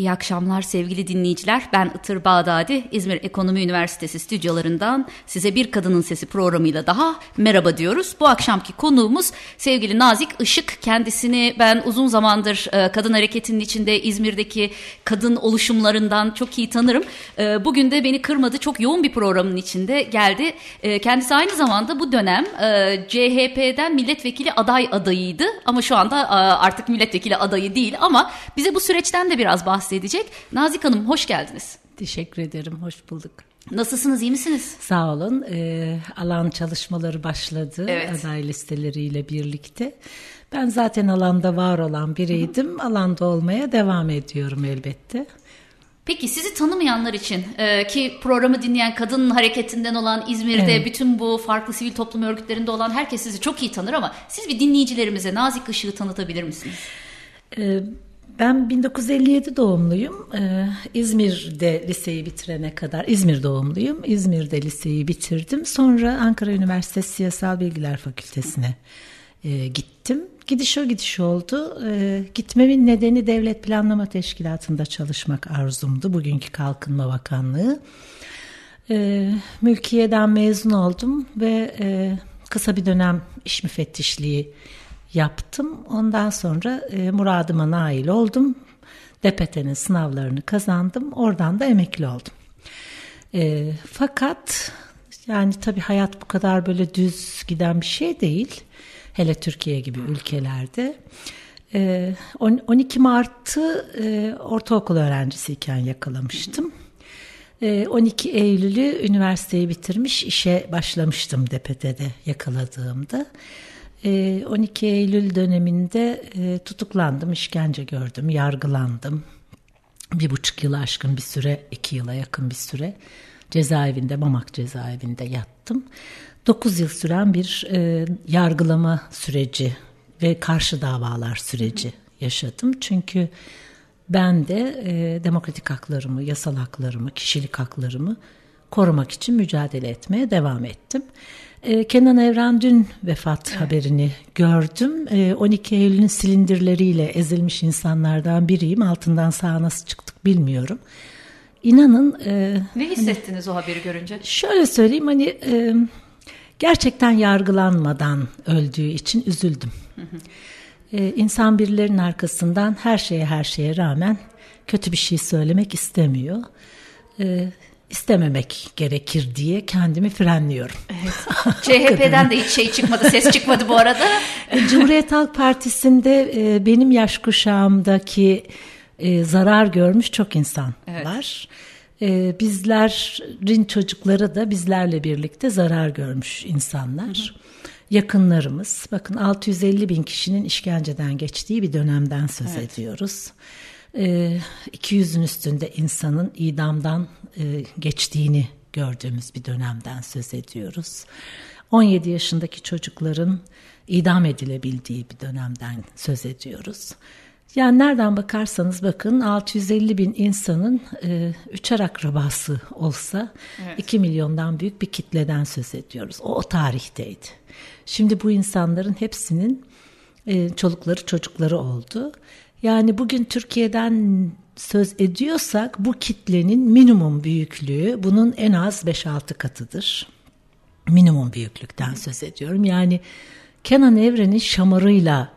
İyi akşamlar sevgili dinleyiciler. Ben Itır Bağdadi, İzmir Ekonomi Üniversitesi stüdyolarından size Bir Kadının Sesi programıyla daha merhaba diyoruz. Bu akşamki konuğumuz sevgili Nazik Işık. Kendisini ben uzun zamandır e, kadın hareketinin içinde İzmir'deki kadın oluşumlarından çok iyi tanırım. E, bugün de beni kırmadı. Çok yoğun bir programın içinde geldi. E, kendisi aynı zamanda bu dönem CHP'den milletvekili aday adayıydı. Ama şu anda artık milletvekili adayı değil. Ama bize bu süreçten de biraz bahsedelim bahsedecek. Nazik Hanım hoş geldiniz. Teşekkür ederim, hoş bulduk. Nasılsınız, iyi misiniz? Sağ olun. Ee, alan çalışmaları başladı evet. aday listeleriyle birlikte. Ben zaten alanda var olan biriydim. Hı hı. Alanda olmaya devam ediyorum elbette. Peki sizi tanımayanlar için e, ki programı dinleyen kadın hareketinden olan İzmir'de evet. bütün bu farklı sivil toplum örgütlerinde olan herkes sizi çok iyi tanır ama siz bir dinleyicilerimize Nazik Işık'ı tanıtabilir misiniz? Evet. Ben 1957 doğumluyum. Ee, İzmir'de liseyi bitirene kadar, İzmir doğumluyum. İzmir'de liseyi bitirdim. Sonra Ankara Üniversitesi Siyasal Bilgiler Fakültesine e, gittim. Gidiş o gidiş oldu. E, gitmemin nedeni Devlet Planlama Teşkilatı'nda çalışmak arzumdu. Bugünkü Kalkınma Bakanlığı. E, mülkiyeden mezun oldum ve e, kısa bir dönem iş müfettişliği yaptım. Ondan sonra e, muradıma nail oldum. DPT'nin sınavlarını kazandım. Oradan da emekli oldum. E, fakat yani tabii hayat bu kadar böyle düz giden bir şey değil. Hele Türkiye gibi ülkelerde. E, 12 Mart'ı e, ortaokul öğrencisiyken yakalamıştım. 12 e, Eylül'ü üniversiteyi bitirmiş işe başlamıştım DPT'de yakaladığımda. 12 ee, Eylül döneminde e, tutuklandım, işkence gördüm, yargılandım. Bir buçuk yıl aşkın bir süre, iki yıla yakın bir süre cezaevinde, Mamak cezaevinde yattım. Dokuz yıl süren bir e, yargılama süreci ve karşı davalar süreci yaşadım. Çünkü ben de e, demokratik haklarımı, yasal haklarımı, kişilik haklarımı korumak için mücadele etmeye devam ettim. E, Kenan Evren dün vefat evet. haberini gördüm. E, ee, 12 Eylül'ün silindirleriyle ezilmiş insanlardan biriyim. Altından sağa nasıl çıktık bilmiyorum. İnanın... E, ne hissettiniz hani, o haberi görünce? Şöyle söyleyeyim hani e, gerçekten yargılanmadan öldüğü için üzüldüm. Hı hı. E, insan birilerinin arkasından her şeye her şeye rağmen kötü bir şey söylemek istemiyor. E, istememek gerekir diye kendimi frenliyorum. Evet. CHP'den de hiç şey çıkmadı, ses çıkmadı bu arada. E, Cumhuriyet Halk Partisi'nde e, benim yaş kuşağımdaki e, zarar görmüş çok insan evet. var. Bizlerin çocukları da bizlerle birlikte zarar görmüş insanlar. Hı hı. Yakınlarımız, bakın 650 bin kişinin işkenceden geçtiği bir dönemden söz evet. ediyoruz. 200'ün üstünde insanın idamdan e, geçtiğini gördüğümüz bir dönemden söz ediyoruz. 17 yaşındaki çocukların idam edilebildiği bir dönemden söz ediyoruz. Yani nereden bakarsanız bakın 650 bin insanın e, üçer akrabası olsa evet. 2 milyondan büyük bir kitleden söz ediyoruz. O, o tarihteydi. Şimdi bu insanların hepsinin e, çolukları çocukları oldu. Yani bugün Türkiye'den söz ediyorsak bu kitlenin minimum büyüklüğü bunun en az 5-6 katıdır. Minimum büyüklükten söz ediyorum. Yani Kenan Evren'in şamarıyla,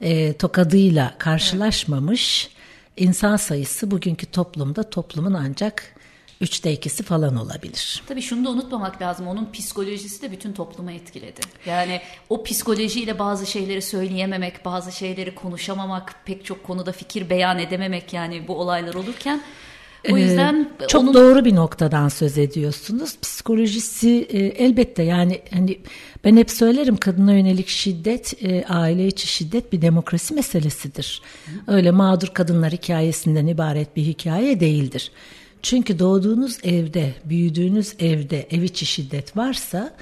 e, tokadıyla karşılaşmamış insan sayısı bugünkü toplumda toplumun ancak üçte ikisi falan olabilir. Tabii şunu da unutmamak lazım. Onun psikolojisi de bütün toplumu etkiledi. Yani o psikolojiyle bazı şeyleri söyleyememek, bazı şeyleri konuşamamak, pek çok konuda fikir beyan edememek yani bu olaylar olurken o ee, yüzden ee, çok onun... doğru bir noktadan söz ediyorsunuz. Psikolojisi e, elbette yani hani ben hep söylerim kadına yönelik şiddet, e, aile içi şiddet bir demokrasi meselesidir. Öyle mağdur kadınlar hikayesinden ibaret bir hikaye değildir. Çünkü doğduğunuz evde, büyüdüğünüz evde ev içi şiddet varsa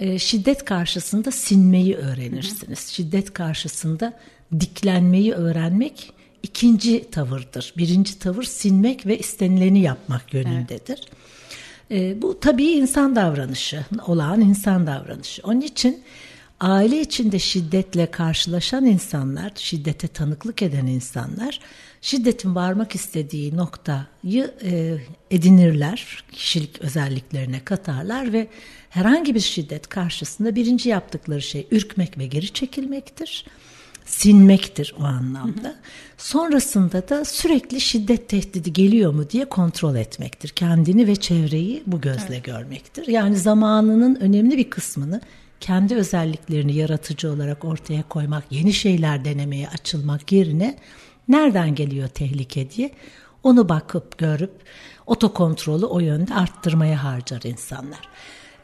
e, şiddet karşısında sinmeyi öğrenirsiniz. Hı hı. Şiddet karşısında diklenmeyi öğrenmek ikinci tavırdır. Birinci tavır sinmek ve istenileni yapmak yönündedir. Evet. E, bu tabii insan davranışı, olağan insan davranışı. Onun için aile içinde şiddetle karşılaşan insanlar, şiddete tanıklık eden insanlar şiddetin varmak istediği noktayı e, edinirler, kişilik özelliklerine katarlar ve herhangi bir şiddet karşısında birinci yaptıkları şey ürkmek ve geri çekilmektir sinmektir o anlamda. Sonrasında da sürekli şiddet tehdidi geliyor mu diye kontrol etmektir. Kendini ve çevreyi bu gözle evet. görmektir. Yani zamanının önemli bir kısmını kendi özelliklerini yaratıcı olarak ortaya koymak, yeni şeyler denemeye açılmak yerine nereden geliyor tehlike diye onu bakıp görüp otokontrolü o yönde arttırmaya harcar insanlar.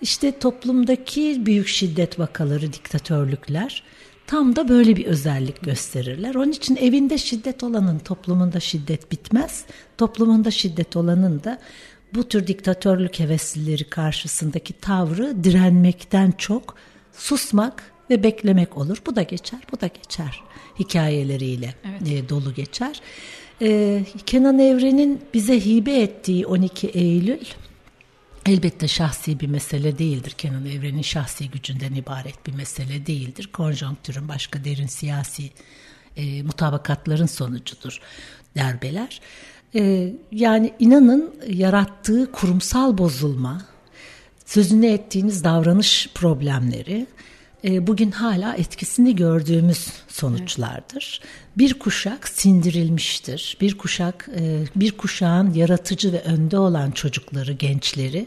İşte toplumdaki büyük şiddet vakaları, diktatörlükler tam da böyle bir özellik gösterirler. Onun için evinde şiddet olanın toplumunda şiddet bitmez. Toplumunda şiddet olanın da bu tür diktatörlük heveslileri karşısındaki tavrı direnmekten çok susmak ve beklemek olur. Bu da geçer, bu da geçer hikayeleriyle evet. e, dolu geçer. E, Kenan Evren'in bize hibe ettiği 12 Eylül elbette şahsi bir mesele değildir. Kenan Evren'in şahsi gücünden ibaret bir mesele değildir. Konjonktürün başka derin siyasi e, mutabakatların sonucudur derbeler. E, yani inanın yarattığı kurumsal bozulma, sözünü ettiğiniz davranış problemleri e, bugün hala etkisini gördüğümüz sonuçlardır. Bir kuşak sindirilmiştir. Bir kuşak, e, bir kuşağın yaratıcı ve önde olan çocukları, gençleri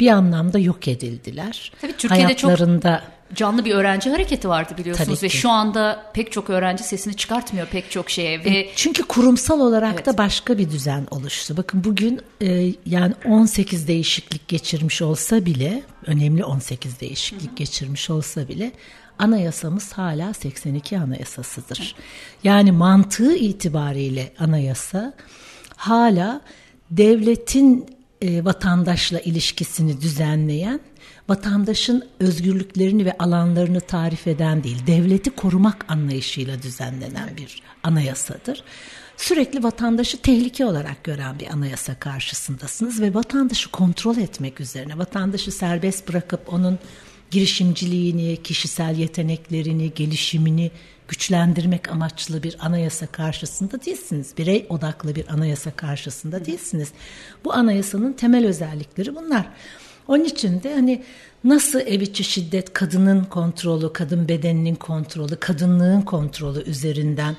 bir anlamda yok edildiler. Tabii Türkiye'de Hayatlarında, çok canlı bir öğrenci hareketi vardı biliyorsunuz ve şu anda pek çok öğrenci sesini çıkartmıyor pek çok şeye ve e, çünkü kurumsal olarak evet. da başka bir düzen oluştu. Bakın bugün e, yani 18 değişiklik geçirmiş olsa bile önemli 18 değişiklik Hı-hı. geçirmiş olsa bile anayasamız hala 82 anayasasıdır. Hı. Yani mantığı itibariyle anayasa hala devletin e, vatandaşla ilişkisini düzenleyen vatandaşın özgürlüklerini ve alanlarını tarif eden değil, devleti korumak anlayışıyla düzenlenen bir anayasadır. Sürekli vatandaşı tehlike olarak gören bir anayasa karşısındasınız ve vatandaşı kontrol etmek üzerine, vatandaşı serbest bırakıp onun girişimciliğini, kişisel yeteneklerini, gelişimini güçlendirmek amaçlı bir anayasa karşısında değilsiniz. Birey odaklı bir anayasa karşısında değilsiniz. Bu anayasanın temel özellikleri bunlar. Onun için de hani nasıl ev içi şiddet kadının kontrolü, kadın bedeninin kontrolü, kadınlığın kontrolü üzerinden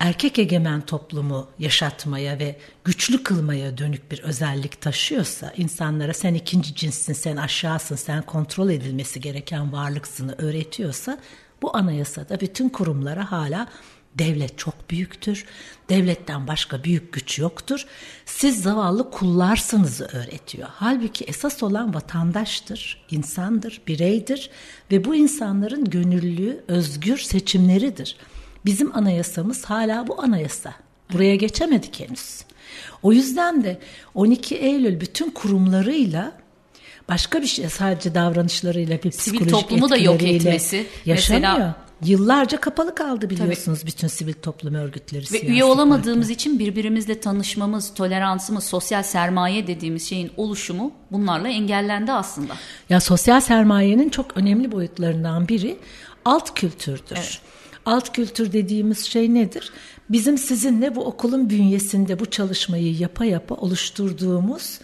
erkek egemen toplumu yaşatmaya ve güçlü kılmaya dönük bir özellik taşıyorsa, insanlara sen ikinci cinssin, sen aşağısın, sen kontrol edilmesi gereken varlıksını öğretiyorsa, bu anayasada bütün kurumlara hala Devlet çok büyüktür. Devletten başka büyük güç yoktur. Siz zavallı kullarsınızı öğretiyor. Halbuki esas olan vatandaştır, insandır, bireydir ve bu insanların gönüllü, özgür seçimleridir. Bizim anayasamız hala bu anayasa. Buraya geçemedik henüz. O yüzden de 12 Eylül bütün kurumlarıyla başka bir şey sadece davranışlarıyla bir psikolojik Sivil toplumu da yok etmesi. Yaşamıyor. Mesela Yıllarca kapalı kaldı biliyorsunuz Tabii. bütün sivil toplum örgütleri. Ve üye olamadığımız partiler. için birbirimizle tanışmamız, toleransımız, sosyal sermaye dediğimiz şeyin oluşumu bunlarla engellendi aslında. Ya sosyal sermayenin çok önemli boyutlarından biri alt kültürdür. Evet. Alt kültür dediğimiz şey nedir? Bizim sizinle bu okulun bünyesinde bu çalışmayı yapa yapa oluşturduğumuz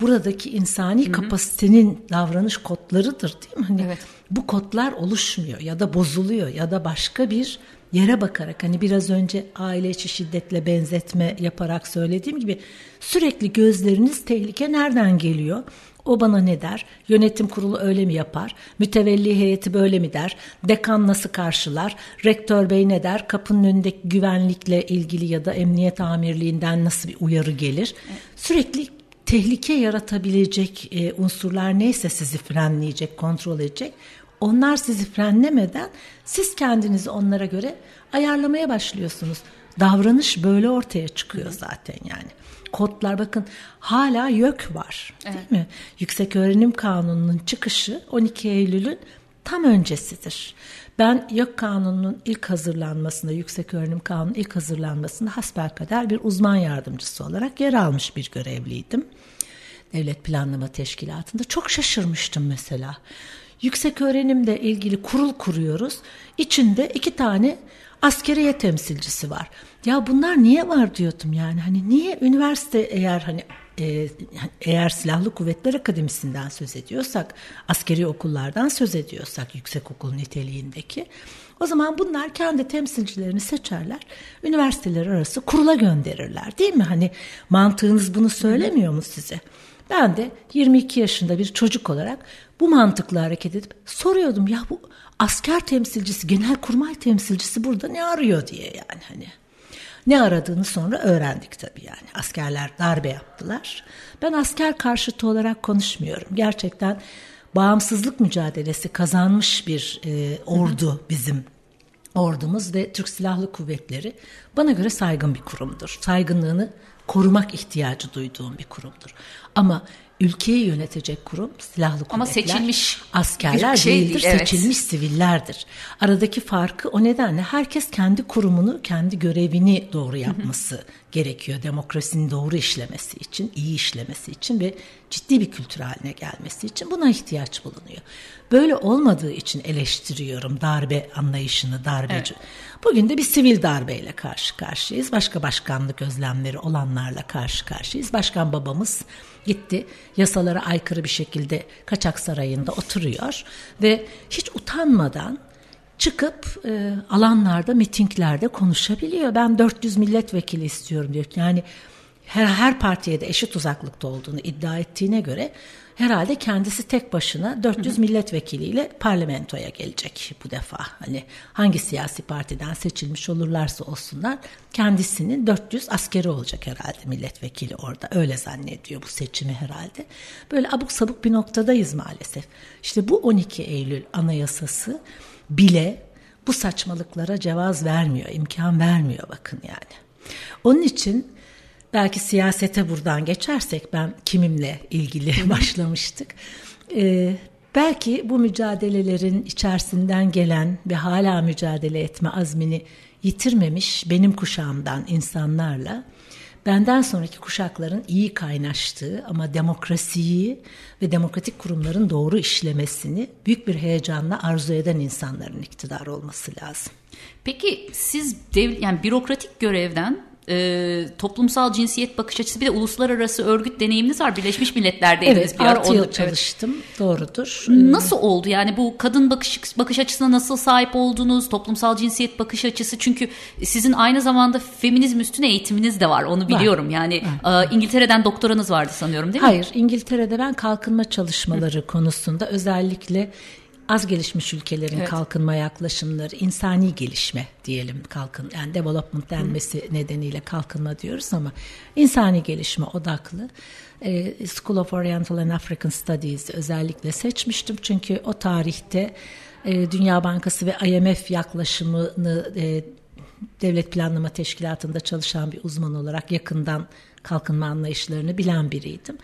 buradaki insani Hı-hı. kapasitenin davranış kodlarıdır değil mi? Hani evet. Bu kodlar oluşmuyor ya da bozuluyor ya da başka bir yere bakarak hani biraz önce aile içi şiddetle benzetme yaparak söylediğim gibi sürekli gözleriniz tehlike nereden geliyor? O bana ne der? Yönetim kurulu öyle mi yapar? Mütevelli heyeti böyle mi der? Dekan nasıl karşılar? Rektör bey ne der? Kapının önündeki güvenlikle ilgili ya da emniyet amirliğinden nasıl bir uyarı gelir? Sürekli tehlike yaratabilecek e, unsurlar neyse sizi frenleyecek, kontrol edecek. Onlar sizi frenlemeden siz kendinizi onlara göre ayarlamaya başlıyorsunuz. Davranış böyle ortaya çıkıyor zaten yani. Kodlar bakın hala YÖK var değil evet. mi? Yüksek Öğrenim Kanunu'nun çıkışı 12 Eylül'ün tam öncesidir. Ben YÖK Kanunu'nun ilk hazırlanmasında, Yüksek Öğrenim Kanunu'nun ilk hazırlanmasında hasbelkader bir uzman yardımcısı olarak yer almış bir görevliydim. Devlet Planlama Teşkilatı'nda çok şaşırmıştım mesela. Yüksek öğrenimle ilgili kurul kuruyoruz. İçinde iki tane askeriye temsilcisi var. Ya bunlar niye var diyordum yani. Hani niye üniversite eğer hani e, eğer Silahlı Kuvvetler Akademisi'nden söz ediyorsak, askeri okullardan söz ediyorsak yüksek okul niteliğindeki o zaman bunlar kendi temsilcilerini seçerler. Üniversiteler arası kurula gönderirler değil mi? Hani mantığınız bunu söylemiyor mu size? Ben de 22 yaşında bir çocuk olarak bu mantıkla hareket edip soruyordum ya bu asker temsilcisi, genel kurmay temsilcisi burada ne arıyor diye yani hani. Ne aradığını sonra öğrendik tabii yani. Askerler darbe yaptılar. Ben asker karşıtı olarak konuşmuyorum. Gerçekten bağımsızlık mücadelesi kazanmış bir e, ordu bizim ordumuz ve Türk Silahlı Kuvvetleri bana göre saygın bir kurumdur. Saygınlığını korumak ihtiyacı duyduğum bir kurumdur. Ama ülkeyi yönetecek kurum silahlı kuvvetler. Ama seçilmiş askerler şey değildir, değil, evet. seçilmiş sivillerdir. Aradaki farkı o nedenle herkes kendi kurumunu, kendi görevini doğru yapması gerekiyor. Demokrasinin doğru işlemesi için, iyi işlemesi için ve ciddi bir kültür haline gelmesi için buna ihtiyaç bulunuyor. Böyle olmadığı için eleştiriyorum darbe anlayışını, darbeci. Evet. Bugün de bir sivil darbeyle karşı karşıyayız. Başka başkanlık özlemleri olanlarla karşı karşıyayız. Başkan babamız gitti yasalara aykırı bir şekilde Kaçak Sarayı'nda oturuyor ve hiç utanmadan çıkıp e, alanlarda, mitinglerde konuşabiliyor. Ben 400 milletvekili istiyorum diyor. Yani her, her partiye de eşit uzaklıkta olduğunu iddia ettiğine göre herhalde kendisi tek başına 400 milletvekiliyle parlamentoya gelecek bu defa. Hani hangi siyasi partiden seçilmiş olurlarsa olsunlar kendisinin 400 askeri olacak herhalde milletvekili orada. Öyle zannediyor bu seçimi herhalde. Böyle abuk sabuk bir noktadayız maalesef. İşte bu 12 Eylül anayasası bile bu saçmalıklara cevaz vermiyor, imkan vermiyor bakın yani. Onun için belki siyasete buradan geçersek ben kimimle ilgili başlamıştık. Ee, belki bu mücadelelerin içerisinden gelen ve hala mücadele etme azmini yitirmemiş benim kuşağımdan insanlarla benden sonraki kuşakların iyi kaynaştığı ama demokrasiyi ve demokratik kurumların doğru işlemesini büyük bir heyecanla arzu eden insanların iktidar olması lazım. Peki siz dev, yani bürokratik görevden e, toplumsal cinsiyet bakış açısı bir de uluslararası örgüt deneyiminiz var. Birleşmiş Milletler'deydiniz evet, bir ara. Evet 6 yıl çalıştım. Evet. Doğrudur. Nasıl oldu yani bu kadın bakış, bakış açısına nasıl sahip oldunuz? Toplumsal cinsiyet bakış açısı çünkü sizin aynı zamanda feminizm üstüne eğitiminiz de var. Onu biliyorum. Var. Yani var. E, İngiltere'den doktoranız vardı sanıyorum değil mi? Hayır. İngiltere'de ben kalkınma çalışmaları Hı. konusunda özellikle az gelişmiş ülkelerin evet. kalkınma yaklaşımları, insani gelişme diyelim kalkın yani development denmesi Hı. nedeniyle kalkınma diyoruz ama insani gelişme odaklı. E, School of Oriental and African Studies özellikle seçmiştim çünkü o tarihte e, Dünya Bankası ve IMF yaklaşımını e, devlet planlama teşkilatında çalışan bir uzman olarak yakından kalkınma anlayışlarını bilen biriydim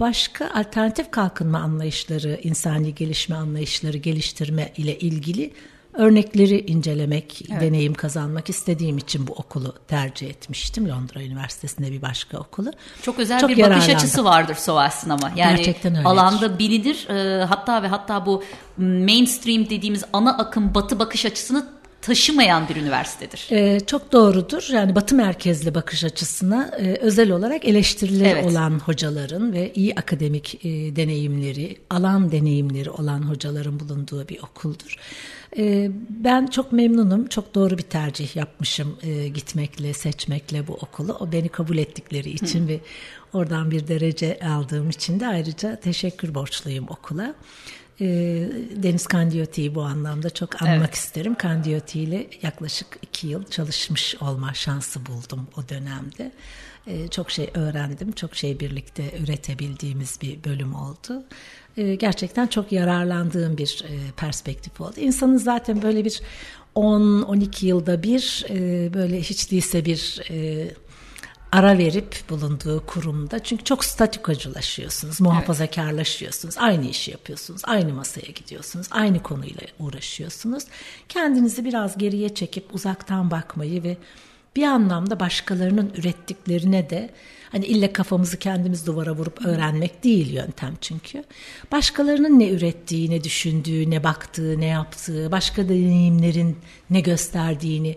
başka alternatif kalkınma anlayışları, insani gelişme anlayışları geliştirme ile ilgili örnekleri incelemek, evet. deneyim kazanmak istediğim için bu okulu tercih etmiştim. Londra Üniversitesi'nde bir başka okulu. Çok özel Çok bir bakış açısı vardır SOAS'ın ama. Yani Gerçekten öyle. alanda bilinir. E, hatta ve hatta bu mainstream dediğimiz ana akım batı bakış açısını taşımayan bir üniversitedir. Ee, çok doğrudur. Yani batı merkezli bakış açısına e, özel olarak eleştirileri evet. olan hocaların ve iyi akademik e, deneyimleri, alan deneyimleri olan hocaların bulunduğu bir okuldur. E, ben çok memnunum. Çok doğru bir tercih yapmışım e, gitmekle, seçmekle bu okulu. O beni kabul ettikleri için Hı. ve oradan bir derece aldığım için de ayrıca teşekkür borçluyum okula. E, Deniz Kandiyoti'yi bu anlamda çok anmak evet. isterim. Kandiyoti ile yaklaşık iki yıl çalışmış olma şansı buldum o dönemde. E, çok şey öğrendim, çok şey birlikte üretebildiğimiz bir bölüm oldu. E, gerçekten çok yararlandığım bir e, perspektif oldu. İnsanın zaten böyle bir 10-12 yılda bir e, böyle hiç değilse bir... E, ara verip bulunduğu kurumda çünkü çok statikoculaşıyorsunuz, muhafazakarlaşıyorsunuz, aynı işi yapıyorsunuz, aynı masaya gidiyorsunuz, aynı konuyla uğraşıyorsunuz. Kendinizi biraz geriye çekip uzaktan bakmayı ve bir anlamda başkalarının ürettiklerine de hani ille kafamızı kendimiz duvara vurup öğrenmek değil yöntem çünkü. Başkalarının ne ürettiği, ne düşündüğü, ne baktığı, ne yaptığı, başka deneyimlerin ne gösterdiğini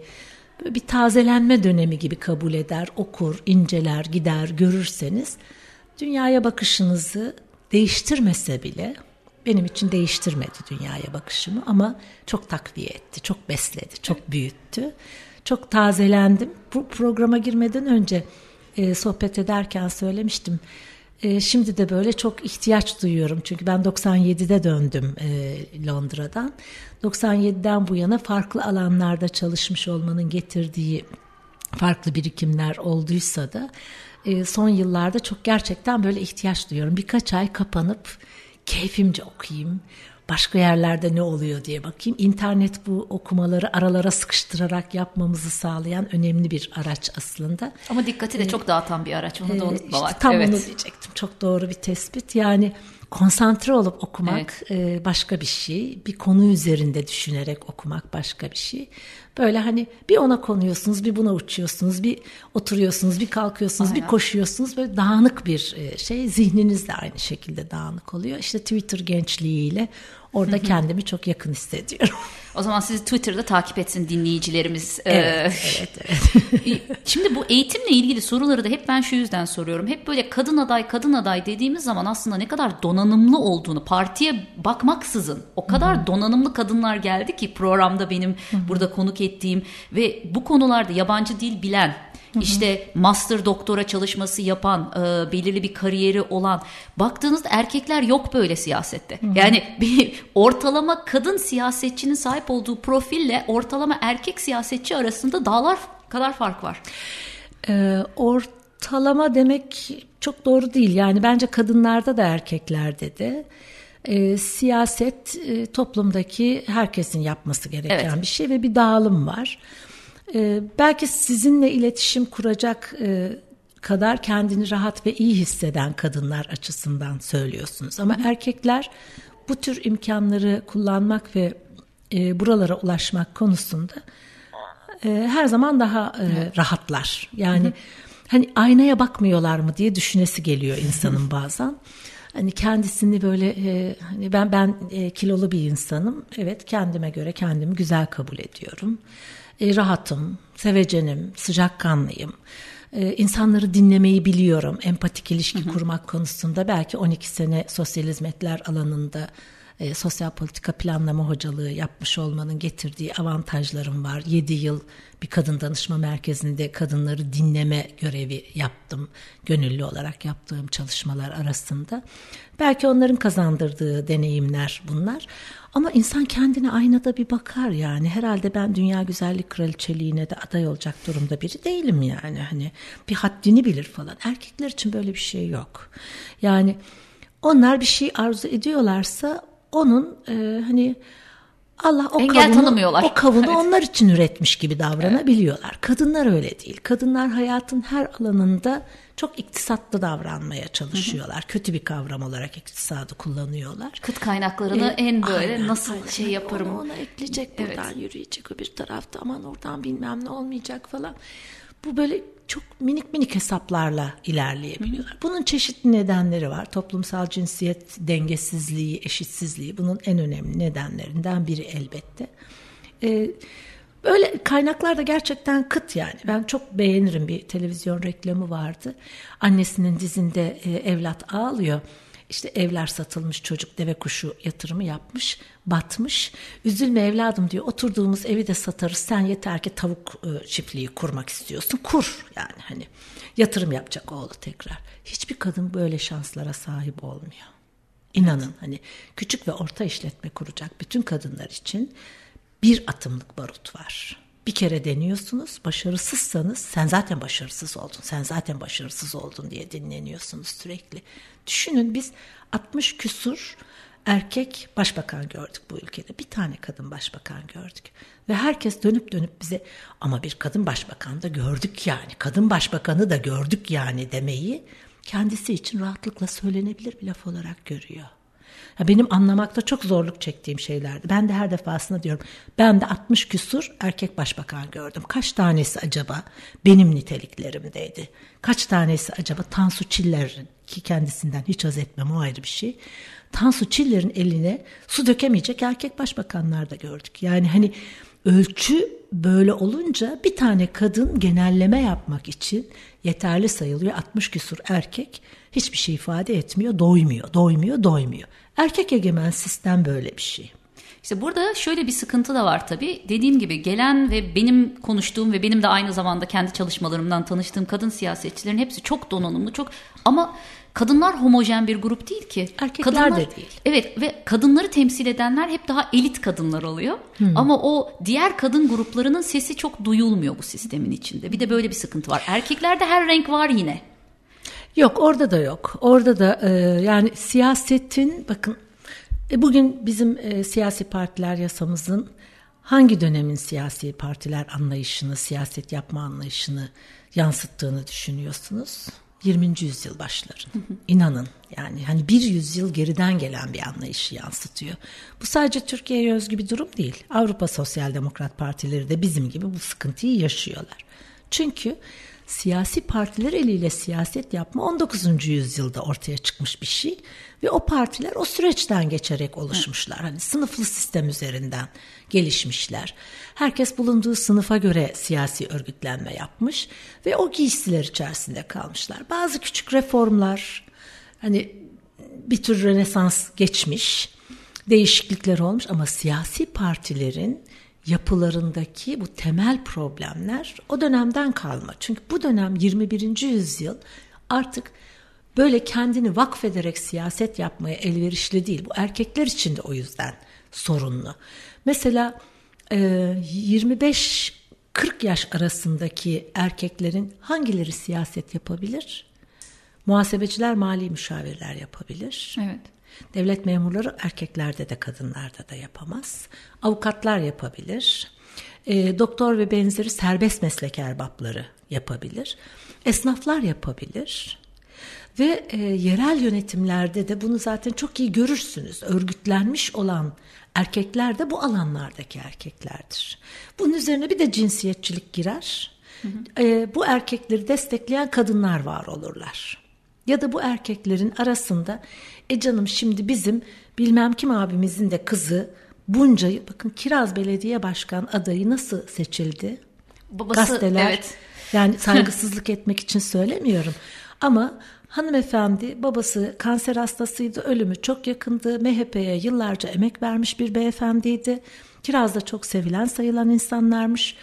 bir tazelenme dönemi gibi kabul eder, okur, inceler, gider, görürseniz dünyaya bakışınızı değiştirmese bile benim için değiştirmedi dünyaya bakışımı ama çok takviye etti, çok besledi, çok büyüttü. Çok tazelendim. Bu programa girmeden önce e, sohbet ederken söylemiştim. E, şimdi de böyle çok ihtiyaç duyuyorum. Çünkü ben 97'de döndüm e, Londra'dan. 97'den bu yana farklı alanlarda çalışmış olmanın getirdiği farklı birikimler olduysa da e, son yıllarda çok gerçekten böyle ihtiyaç duyuyorum. Birkaç ay kapanıp keyfimce okuyayım. Başka yerlerde ne oluyor diye bakayım. İnternet bu okumaları aralara sıkıştırarak yapmamızı sağlayan önemli bir araç aslında. Ama dikkati de ee, çok dağıtan bir araç. Onu da e, unutmamak. İşte tam evet. onu diyecektim. Çok doğru bir tespit. Yani konsantre olup okumak evet. E, başka bir şey. Bir konu üzerinde düşünerek okumak başka bir şey. Böyle hani bir ona konuyorsunuz, bir buna uçuyorsunuz, bir oturuyorsunuz, bir kalkıyorsunuz, Aynen. bir koşuyorsunuz. Böyle dağınık bir e, şey. Zihniniz de aynı şekilde dağınık oluyor. İşte Twitter gençliğiyle orada kendimi çok yakın hissediyorum. O zaman sizi Twitter'da takip etsin dinleyicilerimiz. Evet, ee, evet, evet. Şimdi bu eğitimle ilgili soruları da hep ben şu yüzden soruyorum. Hep böyle kadın aday, kadın aday dediğimiz zaman aslında ne kadar donanımlı olduğunu, partiye bakmaksızın o kadar Hı-hı. donanımlı kadınlar geldi ki programda benim Hı-hı. burada konuk ettiğim ve bu konularda yabancı dil bilen, Hı hı. İşte master doktora çalışması yapan, e, belirli bir kariyeri olan. Baktığınızda erkekler yok böyle siyasette. Hı hı. Yani bir ortalama kadın siyasetçinin sahip olduğu profille ortalama erkek siyasetçi arasında dağlar kadar fark var. Ee, ortalama demek çok doğru değil. Yani bence kadınlarda da erkeklerde de e, siyaset e, toplumdaki herkesin yapması gereken evet. bir şey ve bir dağılım var. E, belki sizinle iletişim kuracak e, kadar kendini rahat ve iyi hisseden kadınlar açısından söylüyorsunuz. Ama erkekler bu tür imkanları kullanmak ve e, buralara ulaşmak konusunda e, her zaman daha e, rahatlar. Yani hani aynaya bakmıyorlar mı diye düşünesi geliyor insanın bazen. Hani kendisini böyle e, hani ben ben e, kilolu bir insanım. Evet kendime göre kendimi güzel kabul ediyorum e, rahatım, sevecenim, sıcakkanlıyım. E, insanları dinlemeyi biliyorum. Empatik ilişki hı hı. kurmak konusunda belki 12 sene sosyal hizmetler alanında e, sosyal politika planlama hocalığı yapmış olmanın getirdiği avantajlarım var. 7 yıl bir kadın danışma merkezinde kadınları dinleme görevi yaptım. Gönüllü olarak yaptığım çalışmalar arasında. Belki onların kazandırdığı deneyimler bunlar. Ama insan kendine aynada bir bakar yani. Herhalde ben dünya güzellik kraliçeliğine de aday olacak durumda biri değilim yani. Hani bir haddini bilir falan. Erkekler için böyle bir şey yok. Yani onlar bir şey arzu ediyorlarsa onun e, hani Allah o Engel kavunu, tanımıyorlar. o kavunu evet. onlar için üretmiş gibi davranabiliyorlar. Evet. Kadınlar öyle değil. Kadınlar hayatın her alanında çok iktisatlı davranmaya çalışıyorlar. Hı hı. Kötü bir kavram olarak iktisadı kullanıyorlar. Kıt kaynaklarını ee, en böyle aynen, nasıl aynen. şey yaparım. Onu ona ekleyecek buradan evet. yürüyecek o bir tarafta aman oradan bilmem ne olmayacak falan. Bu böyle çok minik minik hesaplarla ilerleyebiliyorlar. Bunun çeşitli nedenleri var. Toplumsal cinsiyet dengesizliği, eşitsizliği bunun en önemli nedenlerinden biri elbette. Ee, Böyle kaynaklar da gerçekten kıt yani. Ben çok beğenirim bir televizyon reklamı vardı. Annesinin dizinde e, evlat ağlıyor. İşte evler satılmış çocuk deve kuşu yatırımı yapmış batmış. Üzülme evladım diyor oturduğumuz evi de satarız sen yeter ki tavuk e, çiftliği kurmak istiyorsun kur yani hani yatırım yapacak oğlu tekrar. Hiçbir kadın böyle şanslara sahip olmuyor. İnanın hani küçük ve orta işletme kuracak bütün kadınlar için bir atımlık barut var. Bir kere deniyorsunuz, başarısızsanız sen zaten başarısız oldun, sen zaten başarısız oldun diye dinleniyorsunuz sürekli. Düşünün biz 60 küsur erkek başbakan gördük bu ülkede. Bir tane kadın başbakan gördük. Ve herkes dönüp dönüp bize ama bir kadın başbakan da gördük yani. Kadın başbakanı da gördük yani demeyi kendisi için rahatlıkla söylenebilir bir laf olarak görüyor. Ya benim anlamakta çok zorluk çektiğim şeylerdi. Ben de her defasında diyorum ben de 60 küsur erkek başbakan gördüm. Kaç tanesi acaba benim niteliklerimdeydi? Kaç tanesi acaba Tansu Çiller ki kendisinden hiç haz etmem o ayrı bir şey. Tansu Çiller'in eline su dökemeyecek erkek başbakanlar da gördük. Yani hani ölçü böyle olunca bir tane kadın genelleme yapmak için yeterli sayılıyor. 60 küsur erkek hiçbir şey ifade etmiyor, doymuyor, doymuyor, doymuyor. Erkek egemen sistem böyle bir şey. İşte burada şöyle bir sıkıntı da var tabii. Dediğim gibi gelen ve benim konuştuğum ve benim de aynı zamanda kendi çalışmalarımdan tanıştığım kadın siyasetçilerin hepsi çok donanımlı, çok ama kadınlar homojen bir grup değil ki. Erkekler kadınlar, de değil. Evet ve kadınları temsil edenler hep daha elit kadınlar oluyor. Hmm. Ama o diğer kadın gruplarının sesi çok duyulmuyor bu sistemin içinde. Bir de böyle bir sıkıntı var. Erkeklerde her renk var yine. Yok orada da yok. Orada da e, yani siyasetin bakın e, bugün bizim e, siyasi partiler yasamızın hangi dönemin siyasi partiler anlayışını, siyaset yapma anlayışını yansıttığını düşünüyorsunuz? 20. yüzyıl başları. İnanın yani hani bir yüzyıl geriden gelen bir anlayışı yansıtıyor. Bu sadece Türkiye'ye özgü bir durum değil. Avrupa Sosyal Demokrat Partileri de bizim gibi bu sıkıntıyı yaşıyorlar. Çünkü siyasi partiler eliyle siyaset yapma 19. yüzyılda ortaya çıkmış bir şey ve o partiler o süreçten geçerek oluşmuşlar. Hani sınıflı sistem üzerinden gelişmişler. Herkes bulunduğu sınıfa göre siyasi örgütlenme yapmış ve o giysiler içerisinde kalmışlar. Bazı küçük reformlar hani bir tür rönesans geçmiş, değişiklikler olmuş ama siyasi partilerin yapılarındaki bu temel problemler o dönemden kalma. Çünkü bu dönem 21. yüzyıl artık böyle kendini vakfederek siyaset yapmaya elverişli değil. Bu erkekler için de o yüzden sorunlu. Mesela 25 40 yaş arasındaki erkeklerin hangileri siyaset yapabilir? Muhasebeciler, mali müşavirler yapabilir. Evet. Devlet memurları erkeklerde de kadınlarda da yapamaz. Avukatlar yapabilir. E, doktor ve benzeri serbest meslek erbapları yapabilir. Esnaflar yapabilir. Ve e, yerel yönetimlerde de bunu zaten çok iyi görürsünüz. Örgütlenmiş olan erkekler de bu alanlardaki erkeklerdir. Bunun üzerine bir de cinsiyetçilik girer. Hı hı. E, bu erkekleri destekleyen kadınlar var olurlar. Ya da bu erkeklerin arasında e canım şimdi bizim bilmem kim abimizin de kızı bunca bakın Kiraz Belediye Başkan adayı nasıl seçildi? Babası, Gazeteler evet. yani saygısızlık etmek için söylemiyorum. Ama hanımefendi babası kanser hastasıydı ölümü çok yakındı MHP'ye yıllarca emek vermiş bir beyefendiydi. Kiraz'da çok sevilen sayılan insanlarmış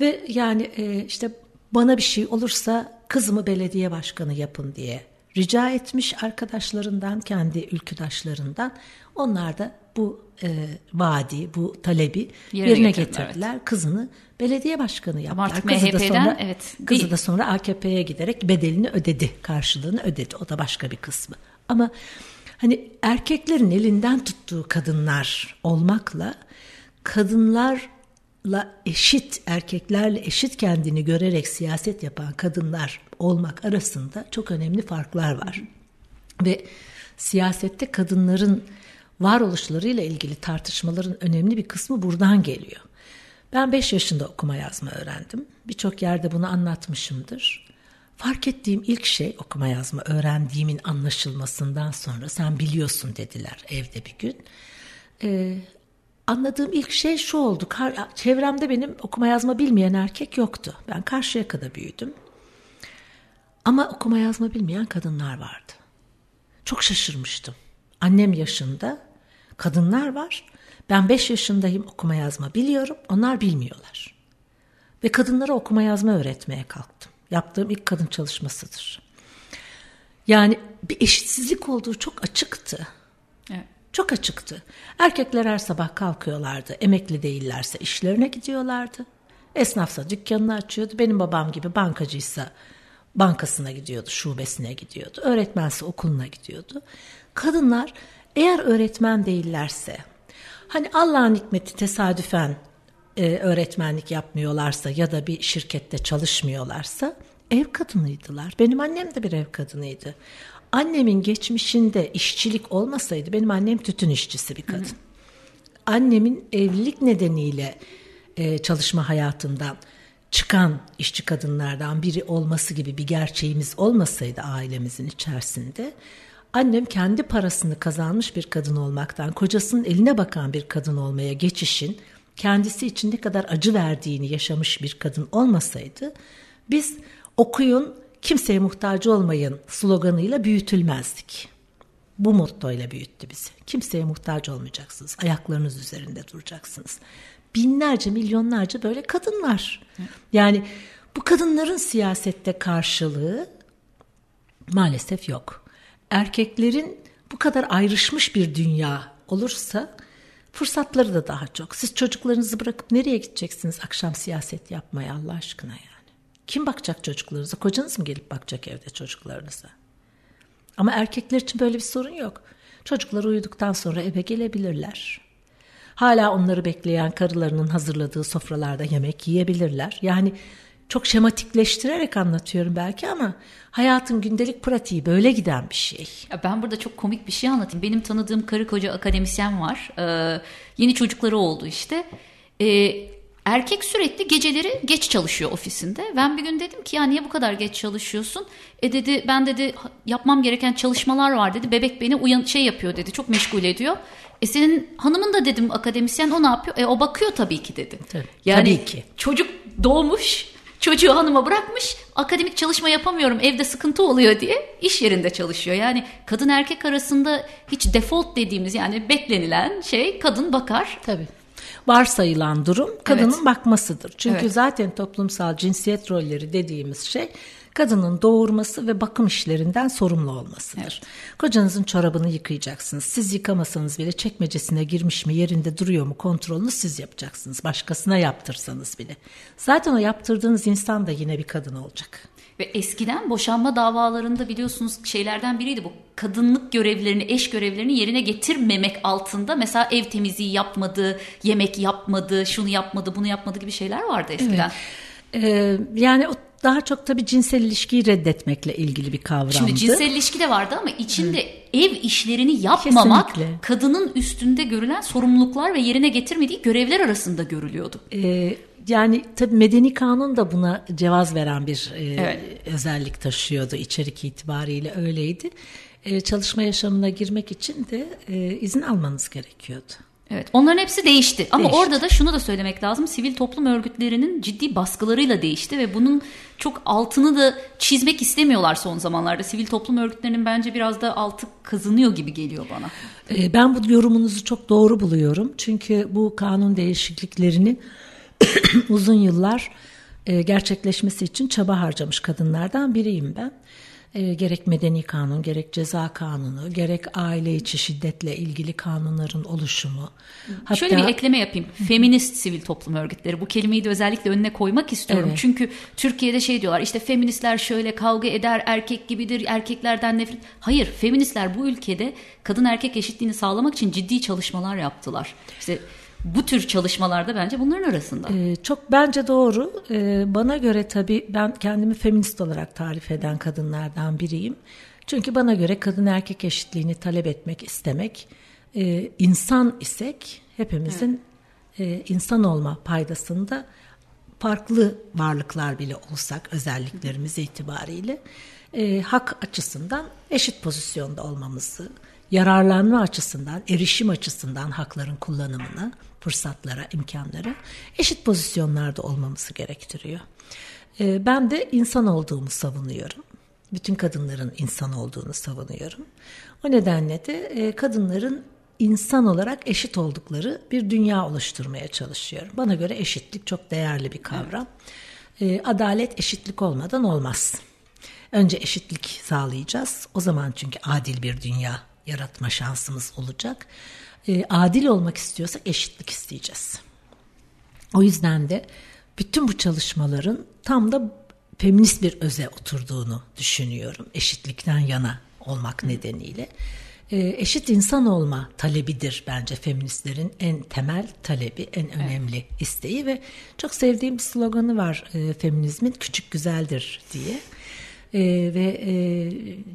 ve yani e, işte bana bir şey olursa kızımı belediye başkanı yapın diye rica etmiş arkadaşlarından, kendi ülküdaşlarından. Onlar da bu e, vaadi, bu talebi yerine, yerine getirdiler. Evet. Kızını belediye başkanı yaptılar. kızı da sonra evet, kızı da sonra AKP'ye giderek bedelini ödedi, karşılığını ödedi. O da başka bir kısmı. Ama hani erkeklerin elinden tuttuğu kadınlar olmakla kadınlar eşit erkeklerle eşit kendini görerek siyaset yapan kadınlar olmak arasında çok önemli farklar var. Ve siyasette kadınların varoluşlarıyla ilgili tartışmaların önemli bir kısmı buradan geliyor. Ben 5 yaşında okuma yazma öğrendim. Birçok yerde bunu anlatmışımdır. Fark ettiğim ilk şey okuma yazma öğrendiğimin anlaşılmasından sonra sen biliyorsun dediler evde bir gün. Ee, anladığım ilk şey şu oldu. Çevremde benim okuma yazma bilmeyen erkek yoktu. Ben karşıya kadar büyüdüm. Ama okuma yazma bilmeyen kadınlar vardı. Çok şaşırmıştım. Annem yaşında kadınlar var. Ben 5 yaşındayım okuma yazma biliyorum. Onlar bilmiyorlar. Ve kadınlara okuma yazma öğretmeye kalktım. Yaptığım ilk kadın çalışmasıdır. Yani bir eşitsizlik olduğu çok açıktı. Çok açıktı. Erkekler her sabah kalkıyorlardı. Emekli değillerse işlerine gidiyorlardı. Esnafsa dükkanını açıyordu. Benim babam gibi bankacıysa bankasına gidiyordu, şubesine gidiyordu. Öğretmense okuluna gidiyordu. Kadınlar eğer öğretmen değillerse, hani Allah'ın hikmeti tesadüfen e, öğretmenlik yapmıyorlarsa ya da bir şirkette çalışmıyorlarsa ev kadınıydılar. Benim annem de bir ev kadınıydı. Annemin geçmişinde işçilik olmasaydı benim annem tütün işçisi bir kadın. Hı. Annemin evlilik nedeniyle e, çalışma hayatından çıkan işçi kadınlardan biri olması gibi bir gerçeğimiz olmasaydı ailemizin içerisinde annem kendi parasını kazanmış bir kadın olmaktan kocasının eline bakan bir kadın olmaya geçişin kendisi için ne kadar acı verdiğini yaşamış bir kadın olmasaydı biz okuyun kimseye muhtaç olmayın sloganıyla büyütülmezdik. Bu mottoyla büyüttü bizi. Kimseye muhtaç olmayacaksınız. Ayaklarınız üzerinde duracaksınız. Binlerce, milyonlarca böyle kadınlar. Yani bu kadınların siyasette karşılığı maalesef yok. Erkeklerin bu kadar ayrışmış bir dünya olursa fırsatları da daha çok. Siz çocuklarınızı bırakıp nereye gideceksiniz akşam siyaset yapmaya Allah aşkına yani? Kim bakacak çocuklarınıza? Kocanız mı gelip bakacak evde çocuklarınıza? Ama erkekler için böyle bir sorun yok. Çocuklar uyuduktan sonra eve gelebilirler. Hala onları bekleyen karılarının hazırladığı sofralarda yemek yiyebilirler. Yani çok şematikleştirerek anlatıyorum belki ama hayatın gündelik pratiği böyle giden bir şey. Ben burada çok komik bir şey anlatayım. Benim tanıdığım karı koca akademisyen var. Ee, yeni çocukları oldu işte. Ee, Erkek sürekli geceleri geç çalışıyor ofisinde. Ben bir gün dedim ki ya niye bu kadar geç çalışıyorsun? E dedi ben dedi yapmam gereken çalışmalar var dedi. Bebek beni uyan şey yapıyor dedi. Çok meşgul ediyor. E senin hanımın da dedim akademisyen o ne yapıyor? E o bakıyor tabii ki dedi. Tabii, yani tabii ki. Çocuk doğmuş çocuğu hanıma bırakmış akademik çalışma yapamıyorum evde sıkıntı oluyor diye iş yerinde çalışıyor. Yani kadın erkek arasında hiç default dediğimiz yani beklenilen şey kadın bakar. Tabii varsayılan durum kadının evet. bakmasıdır. Çünkü evet. zaten toplumsal cinsiyet rolleri dediğimiz şey kadının doğurması ve bakım işlerinden sorumlu olmasıdır. Evet. Kocanızın çorabını yıkayacaksınız. Siz yıkamasanız bile çekmecesine girmiş mi yerinde duruyor mu kontrolünü siz yapacaksınız. Başkasına yaptırsanız bile. Zaten o yaptırdığınız insan da yine bir kadın olacak. Ve eskiden boşanma davalarında biliyorsunuz şeylerden biriydi bu kadınlık görevlerini, eş görevlerini yerine getirmemek altında mesela ev temizliği yapmadı, yemek yapmadı, şunu yapmadı, bunu yapmadı gibi şeyler vardı eskiden. Evet. Ee, yani o daha çok tabii cinsel ilişkiyi reddetmekle ilgili bir kavramdı. Şimdi cinsel ilişki de vardı ama içinde evet. ev işlerini yapmamak Kesinlikle. kadının üstünde görülen sorumluluklar ve yerine getirmediği görevler arasında görülüyordu. Ee, yani tabii medeni kanun da buna cevaz veren bir e, evet. özellik taşıyordu içerik itibariyle öyleydi. E, çalışma yaşamına girmek için de e, izin almanız gerekiyordu. Evet onların hepsi değişti ama değişti. orada da şunu da söylemek lazım sivil toplum örgütlerinin ciddi baskılarıyla değişti ve bunun çok altını da çizmek istemiyorlar son zamanlarda. Sivil toplum örgütlerinin bence biraz da altı kazınıyor gibi geliyor bana. E, ben bu yorumunuzu çok doğru buluyorum çünkü bu kanun değişikliklerini uzun yıllar e, gerçekleşmesi için çaba harcamış kadınlardan biriyim ben. E, gerek medeni kanun, gerek ceza kanunu, gerek aile içi şiddetle ilgili kanunların oluşumu. Hatta, Şöyle bir ekleme yapayım. Feminist sivil toplum örgütleri. Bu kelimeyi de özellikle önüne koymak istiyorum. Evet. Çünkü Türkiye'de şey diyorlar işte feministler şöyle kavga eder, erkek gibidir, erkeklerden nefret. Hayır, feministler bu ülkede kadın erkek eşitliğini sağlamak için ciddi çalışmalar yaptılar. İşte bu tür çalışmalarda bence bunların arasında. Ee, çok bence doğru. Ee, bana göre tabii ben kendimi feminist olarak tarif eden kadınlardan biriyim. Çünkü bana göre kadın erkek eşitliğini talep etmek, istemek, e, insan isek hepimizin evet. e, insan olma paydasında farklı varlıklar bile olsak özelliklerimiz itibariyle e, hak açısından eşit pozisyonda olmamızı, yararlanma açısından, erişim açısından hakların kullanımını fırsatlara, imkanlara eşit pozisyonlarda olmamızı gerektiriyor. Ee, ben de insan olduğumu savunuyorum. Bütün kadınların insan olduğunu savunuyorum. O nedenle de e, kadınların insan olarak eşit oldukları bir dünya oluşturmaya çalışıyorum. Bana göre eşitlik çok değerli bir kavram. Evet. Adalet eşitlik olmadan olmaz. Önce eşitlik sağlayacağız. O zaman çünkü adil bir dünya yaratma şansımız olacak e, adil olmak istiyorsak eşitlik isteyeceğiz. O yüzden de bütün bu çalışmaların tam da feminist bir öze oturduğunu düşünüyorum. Eşitlikten yana olmak nedeniyle. E, eşit insan olma talebidir bence feministlerin en temel talebi, en önemli evet. isteği ve çok sevdiğim bir sloganı var e, feminizmin küçük güzeldir diye. E, ve e,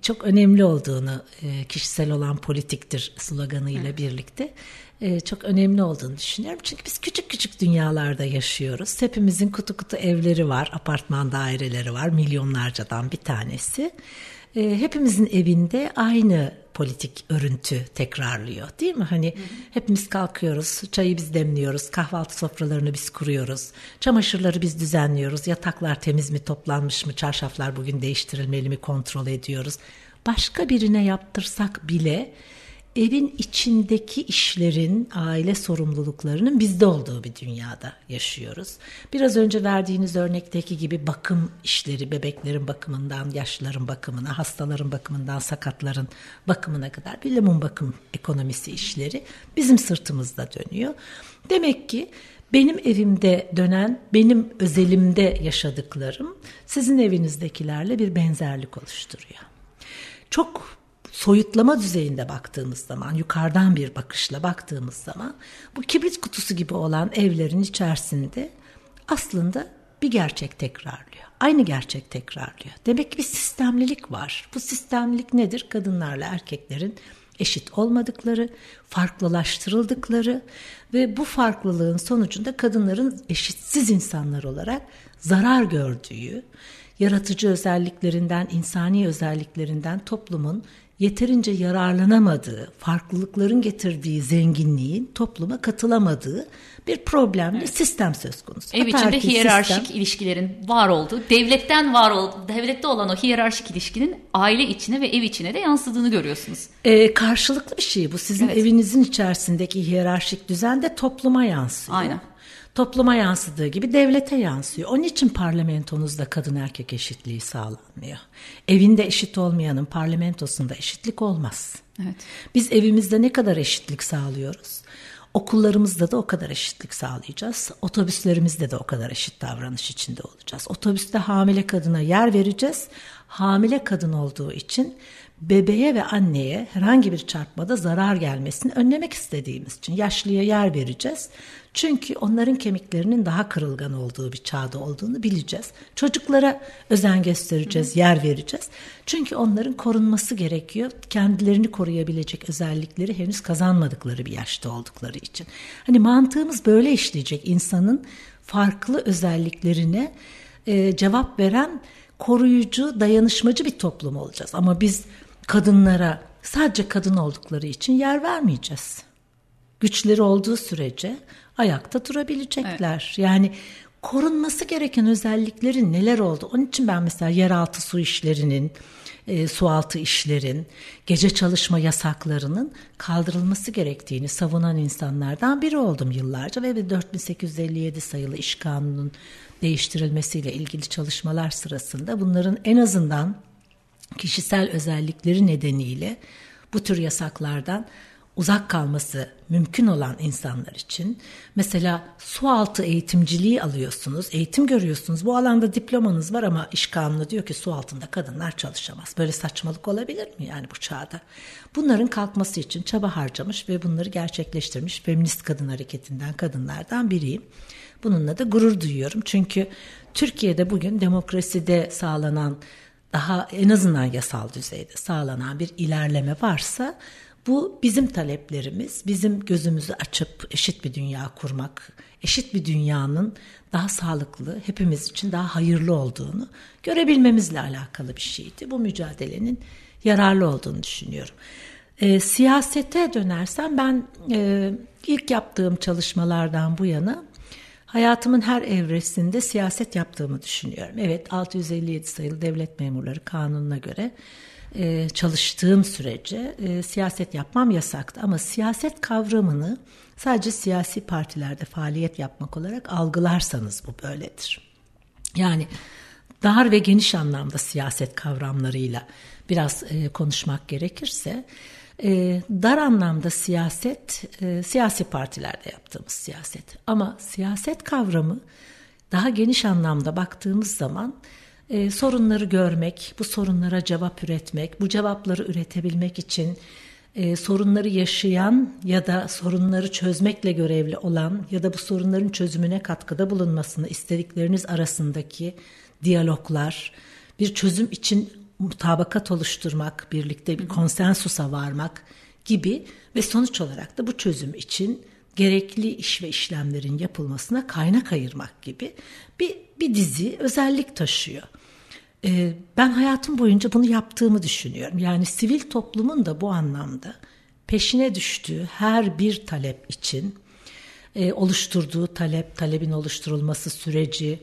çok önemli olduğunu e, kişisel olan politiktir sloganıyla evet. birlikte e, çok önemli olduğunu düşünüyorum. Çünkü biz küçük küçük dünyalarda yaşıyoruz. Hepimizin kutu kutu evleri var, apartman daireleri var, milyonlarcadan bir tanesi. E, hepimizin evinde aynı politik örüntü tekrarlıyor değil mi? Hani hı hı. hepimiz kalkıyoruz, çayı biz demliyoruz, kahvaltı sofralarını biz kuruyoruz, çamaşırları biz düzenliyoruz, yataklar temiz mi, toplanmış mı, çarşaflar bugün değiştirilmeli mi kontrol ediyoruz. Başka birine yaptırsak bile evin içindeki işlerin, aile sorumluluklarının bizde olduğu bir dünyada yaşıyoruz. Biraz önce verdiğiniz örnekteki gibi bakım işleri, bebeklerin bakımından yaşlıların bakımına, hastaların bakımından sakatların bakımına kadar bir limon bakım ekonomisi işleri bizim sırtımızda dönüyor. Demek ki benim evimde dönen, benim özelimde yaşadıklarım sizin evinizdekilerle bir benzerlik oluşturuyor. Çok soyutlama düzeyinde baktığımız zaman, yukarıdan bir bakışla baktığımız zaman bu kibrit kutusu gibi olan evlerin içerisinde aslında bir gerçek tekrarlıyor. Aynı gerçek tekrarlıyor. Demek ki bir sistemlilik var. Bu sistemlilik nedir? Kadınlarla erkeklerin eşit olmadıkları, farklılaştırıldıkları ve bu farklılığın sonucunda kadınların eşitsiz insanlar olarak zarar gördüğü, yaratıcı özelliklerinden, insani özelliklerinden toplumun yeterince yararlanamadığı, farklılıkların getirdiği zenginliğin topluma katılamadığı bir problemli evet. sistem söz konusu. Ev içinde hiyerarşik sistem, ilişkilerin var olduğu, devletten var olduğu, devlette olan o hiyerarşik ilişkinin aile içine ve ev içine de yansıdığını görüyorsunuz. E, karşılıklı bir şey bu. Sizin evet. evinizin içerisindeki hiyerarşik düzen de topluma yansıyor. Aynen topluma yansıdığı gibi devlete yansıyor. Onun için parlamentonuzda kadın erkek eşitliği sağlanmıyor. Evinde eşit olmayanın parlamentosunda eşitlik olmaz. Evet. Biz evimizde ne kadar eşitlik sağlıyoruz? Okullarımızda da o kadar eşitlik sağlayacağız. Otobüslerimizde de o kadar eşit davranış içinde olacağız. Otobüste hamile kadına yer vereceğiz. Hamile kadın olduğu için bebeğe ve anneye herhangi bir çarpmada zarar gelmesini önlemek istediğimiz için yaşlıya yer vereceğiz. Çünkü onların kemiklerinin daha kırılgan olduğu bir çağda olduğunu bileceğiz. Çocuklara özen göstereceğiz, yer vereceğiz. Çünkü onların korunması gerekiyor. Kendilerini koruyabilecek özellikleri henüz kazanmadıkları bir yaşta oldukları için. Hani mantığımız böyle işleyecek insanın farklı özelliklerine e, cevap veren koruyucu, dayanışmacı bir toplum olacağız. Ama biz kadınlara sadece kadın oldukları için yer vermeyeceğiz. Güçleri olduğu sürece ayakta durabilecekler. Evet. Yani korunması gereken özellikleri neler oldu? Onun için ben mesela yeraltı su işlerinin, e, sualtı işlerin, gece çalışma yasaklarının kaldırılması gerektiğini savunan insanlardan biri oldum yıllarca ve 4857 sayılı iş kanunun değiştirilmesiyle ilgili çalışmalar sırasında bunların en azından kişisel özellikleri nedeniyle bu tür yasaklardan uzak kalması mümkün olan insanlar için mesela su altı eğitimciliği alıyorsunuz, eğitim görüyorsunuz. Bu alanda diplomanız var ama iş kanunu diyor ki su altında kadınlar çalışamaz. Böyle saçmalık olabilir mi yani bu çağda? Bunların kalkması için çaba harcamış ve bunları gerçekleştirmiş feminist kadın hareketinden kadınlardan biriyim. Bununla da gurur duyuyorum. Çünkü Türkiye'de bugün demokraside sağlanan daha en azından yasal düzeyde sağlanan bir ilerleme varsa bu bizim taleplerimiz, bizim gözümüzü açıp eşit bir dünya kurmak, eşit bir dünyanın daha sağlıklı, hepimiz için daha hayırlı olduğunu görebilmemizle alakalı bir şeydi. Bu mücadelenin yararlı olduğunu düşünüyorum. E, siyasete dönersem ben e, ilk yaptığım çalışmalardan bu yana hayatımın her evresinde siyaset yaptığımı düşünüyorum. Evet 657 sayılı devlet memurları kanununa göre e, çalıştığım sürece e, siyaset yapmam yasaktı. Ama siyaset kavramını sadece siyasi partilerde faaliyet yapmak olarak algılarsanız bu böyledir. Yani dar ve geniş anlamda siyaset kavramlarıyla biraz e, konuşmak gerekirse e, dar anlamda siyaset e, siyasi partilerde yaptığımız siyaset ama siyaset kavramı daha geniş anlamda baktığımız zaman e, sorunları görmek, bu sorunlara cevap üretmek, bu cevapları üretebilmek için e, sorunları yaşayan ya da sorunları çözmekle görevli olan ya da bu sorunların çözümüne katkıda bulunmasını istedikleriniz arasındaki diyaloglar, bir çözüm için mutabakat oluşturmak, birlikte bir konsensusa varmak gibi ve sonuç olarak da bu çözüm için gerekli iş ve işlemlerin yapılmasına kaynak ayırmak gibi bir, bir dizi özellik taşıyor. Ee, ben hayatım boyunca bunu yaptığımı düşünüyorum. Yani sivil toplumun da bu anlamda peşine düştüğü her bir talep için e, oluşturduğu talep, talebin oluşturulması süreci,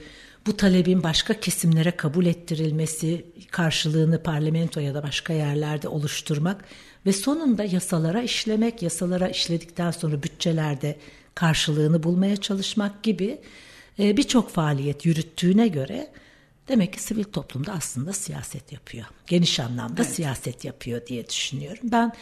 bu talebin başka kesimlere kabul ettirilmesi, karşılığını parlamento ya da başka yerlerde oluşturmak ve sonunda yasalara işlemek, yasalara işledikten sonra bütçelerde karşılığını bulmaya çalışmak gibi e, birçok faaliyet yürüttüğüne göre demek ki sivil toplumda aslında siyaset yapıyor. Geniş anlamda evet. siyaset yapıyor diye düşünüyorum. Ben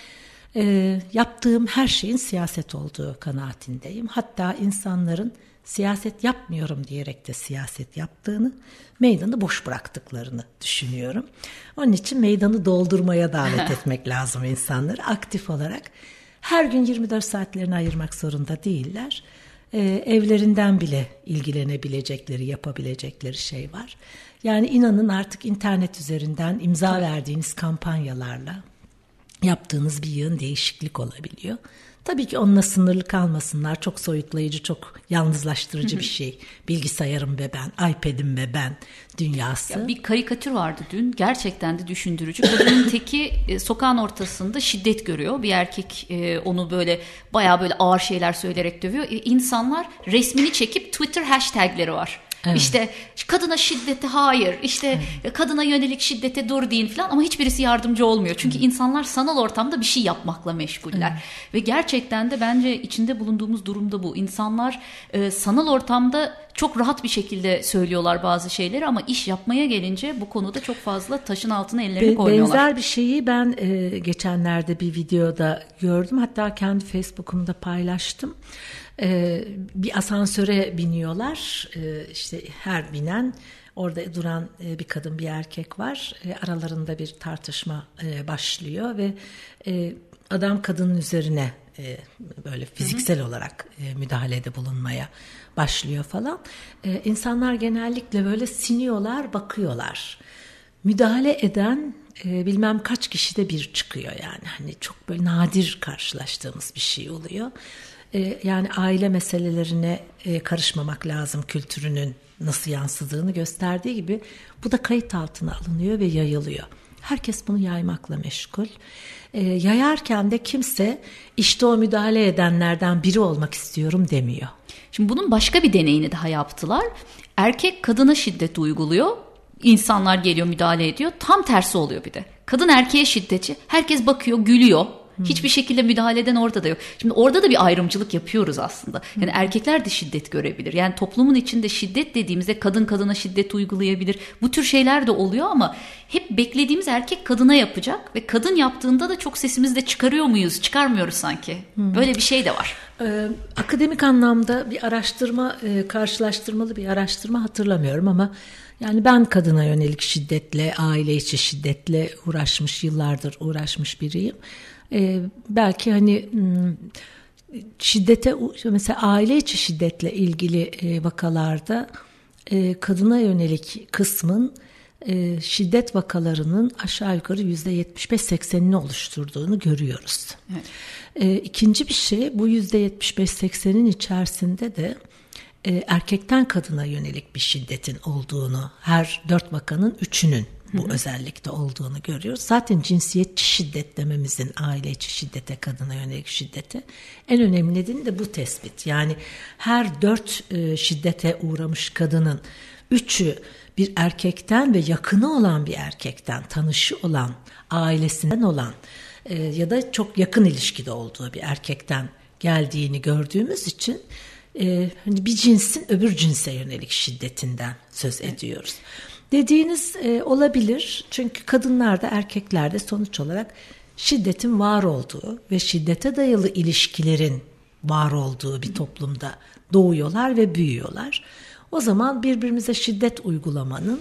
e, yaptığım her şeyin siyaset olduğu kanaatindeyim. Hatta insanların siyaset yapmıyorum diyerek de siyaset yaptığını, meydanı boş bıraktıklarını düşünüyorum. Onun için meydanı doldurmaya davet etmek lazım insanları aktif olarak. Her gün 24 saatlerini ayırmak zorunda değiller. Ee, evlerinden bile ilgilenebilecekleri, yapabilecekleri şey var. Yani inanın artık internet üzerinden imza verdiğiniz kampanyalarla yaptığınız bir yığın değişiklik olabiliyor. Tabii ki onunla sınırlı kalmasınlar. Çok soyutlayıcı, çok yalnızlaştırıcı bir şey. Bilgisayarım ve ben, iPad'im ve ben dünyası. Ya bir karikatür vardı dün. Gerçekten de düşündürücü. Kadının teki e, sokağın ortasında şiddet görüyor. Bir erkek e, onu böyle bayağı böyle ağır şeyler söyleyerek dövüyor. E, insanlar resmini çekip Twitter hashtagleri var. Evet. İşte kadına şiddete hayır, işte evet. kadına yönelik şiddete dur deyin falan ama hiçbirisi yardımcı olmuyor. Çünkü evet. insanlar sanal ortamda bir şey yapmakla meşguller. Evet. Ve gerçekten de bence içinde bulunduğumuz durumda bu. İnsanlar e, sanal ortamda çok rahat bir şekilde söylüyorlar bazı şeyleri ama iş yapmaya gelince bu konuda çok fazla taşın altına ellerini Be- koyuyorlar. Benzer bir şeyi ben e, geçenlerde bir videoda gördüm. Hatta kendi Facebook'umda paylaştım. E, bir asansöre biniyorlar. E, işte her binen orada duran e, bir kadın bir erkek var. E, aralarında bir tartışma e, başlıyor ve e, adam kadının üzerine e, böyle fiziksel hı hı. olarak e, müdahalede bulunmaya başlıyor falan. E, insanlar genellikle böyle siniyorlar, bakıyorlar. Müdahale eden e, bilmem kaç kişide bir çıkıyor yani. Hani çok böyle nadir karşılaştığımız bir şey oluyor. E, yani aile meselelerine e, karışmamak lazım kültürünün nasıl yansıdığını gösterdiği gibi bu da kayıt altına alınıyor ve yayılıyor. Herkes bunu yaymakla meşgul. E, yayarken de kimse işte o müdahale edenlerden biri olmak istiyorum demiyor. Şimdi bunun başka bir deneyini daha yaptılar. Erkek kadına şiddet uyguluyor. İnsanlar geliyor müdahale ediyor. Tam tersi oluyor bir de. Kadın erkeğe şiddetçi. Herkes bakıyor, gülüyor. Hiçbir şekilde müdahaleden orada da yok. Şimdi orada da bir ayrımcılık yapıyoruz aslında. Yani erkekler de şiddet görebilir. Yani toplumun içinde şiddet dediğimizde kadın kadına şiddet uygulayabilir. Bu tür şeyler de oluyor ama hep beklediğimiz erkek kadına yapacak ve kadın yaptığında da çok sesimizi de çıkarıyor muyuz? Çıkarmıyoruz sanki. Böyle bir şey de var. Ee, akademik anlamda bir araştırma, e, karşılaştırmalı bir araştırma hatırlamıyorum ama yani ben kadına yönelik şiddetle, aile içi şiddetle uğraşmış, yıllardır uğraşmış biriyim. E, belki hani hmm, şiddete mesela aile içi şiddetle ilgili e, vakalarda e, kadına yönelik kısmın e, şiddet vakalarının aşağı yukarı yüzde 75-80'ini oluşturduğunu görüyoruz. Evet. E, ikinci bir şey bu yüzde 75-80'in içerisinde de e, erkekten kadına yönelik bir şiddetin olduğunu her dört vakanın üçünün bu Hı-hı. özellikte olduğunu görüyoruz. Zaten cinsiyetçi şiddet dememizin aile içi şiddete, kadına yönelik şiddete en önemli nedeni de bu tespit. Yani her dört e, şiddete uğramış kadının üçü bir erkekten ve yakını olan bir erkekten, tanışı olan, ailesinden olan e, ya da çok yakın ilişkide olduğu bir erkekten geldiğini gördüğümüz için e, hani bir cinsin öbür cinse yönelik şiddetinden söz ediyoruz. Dediğiniz e, olabilir çünkü kadınlarda erkeklerde sonuç olarak şiddetin var olduğu ve şiddete dayalı ilişkilerin var olduğu bir toplumda doğuyorlar ve büyüyorlar. O zaman birbirimize şiddet uygulamanın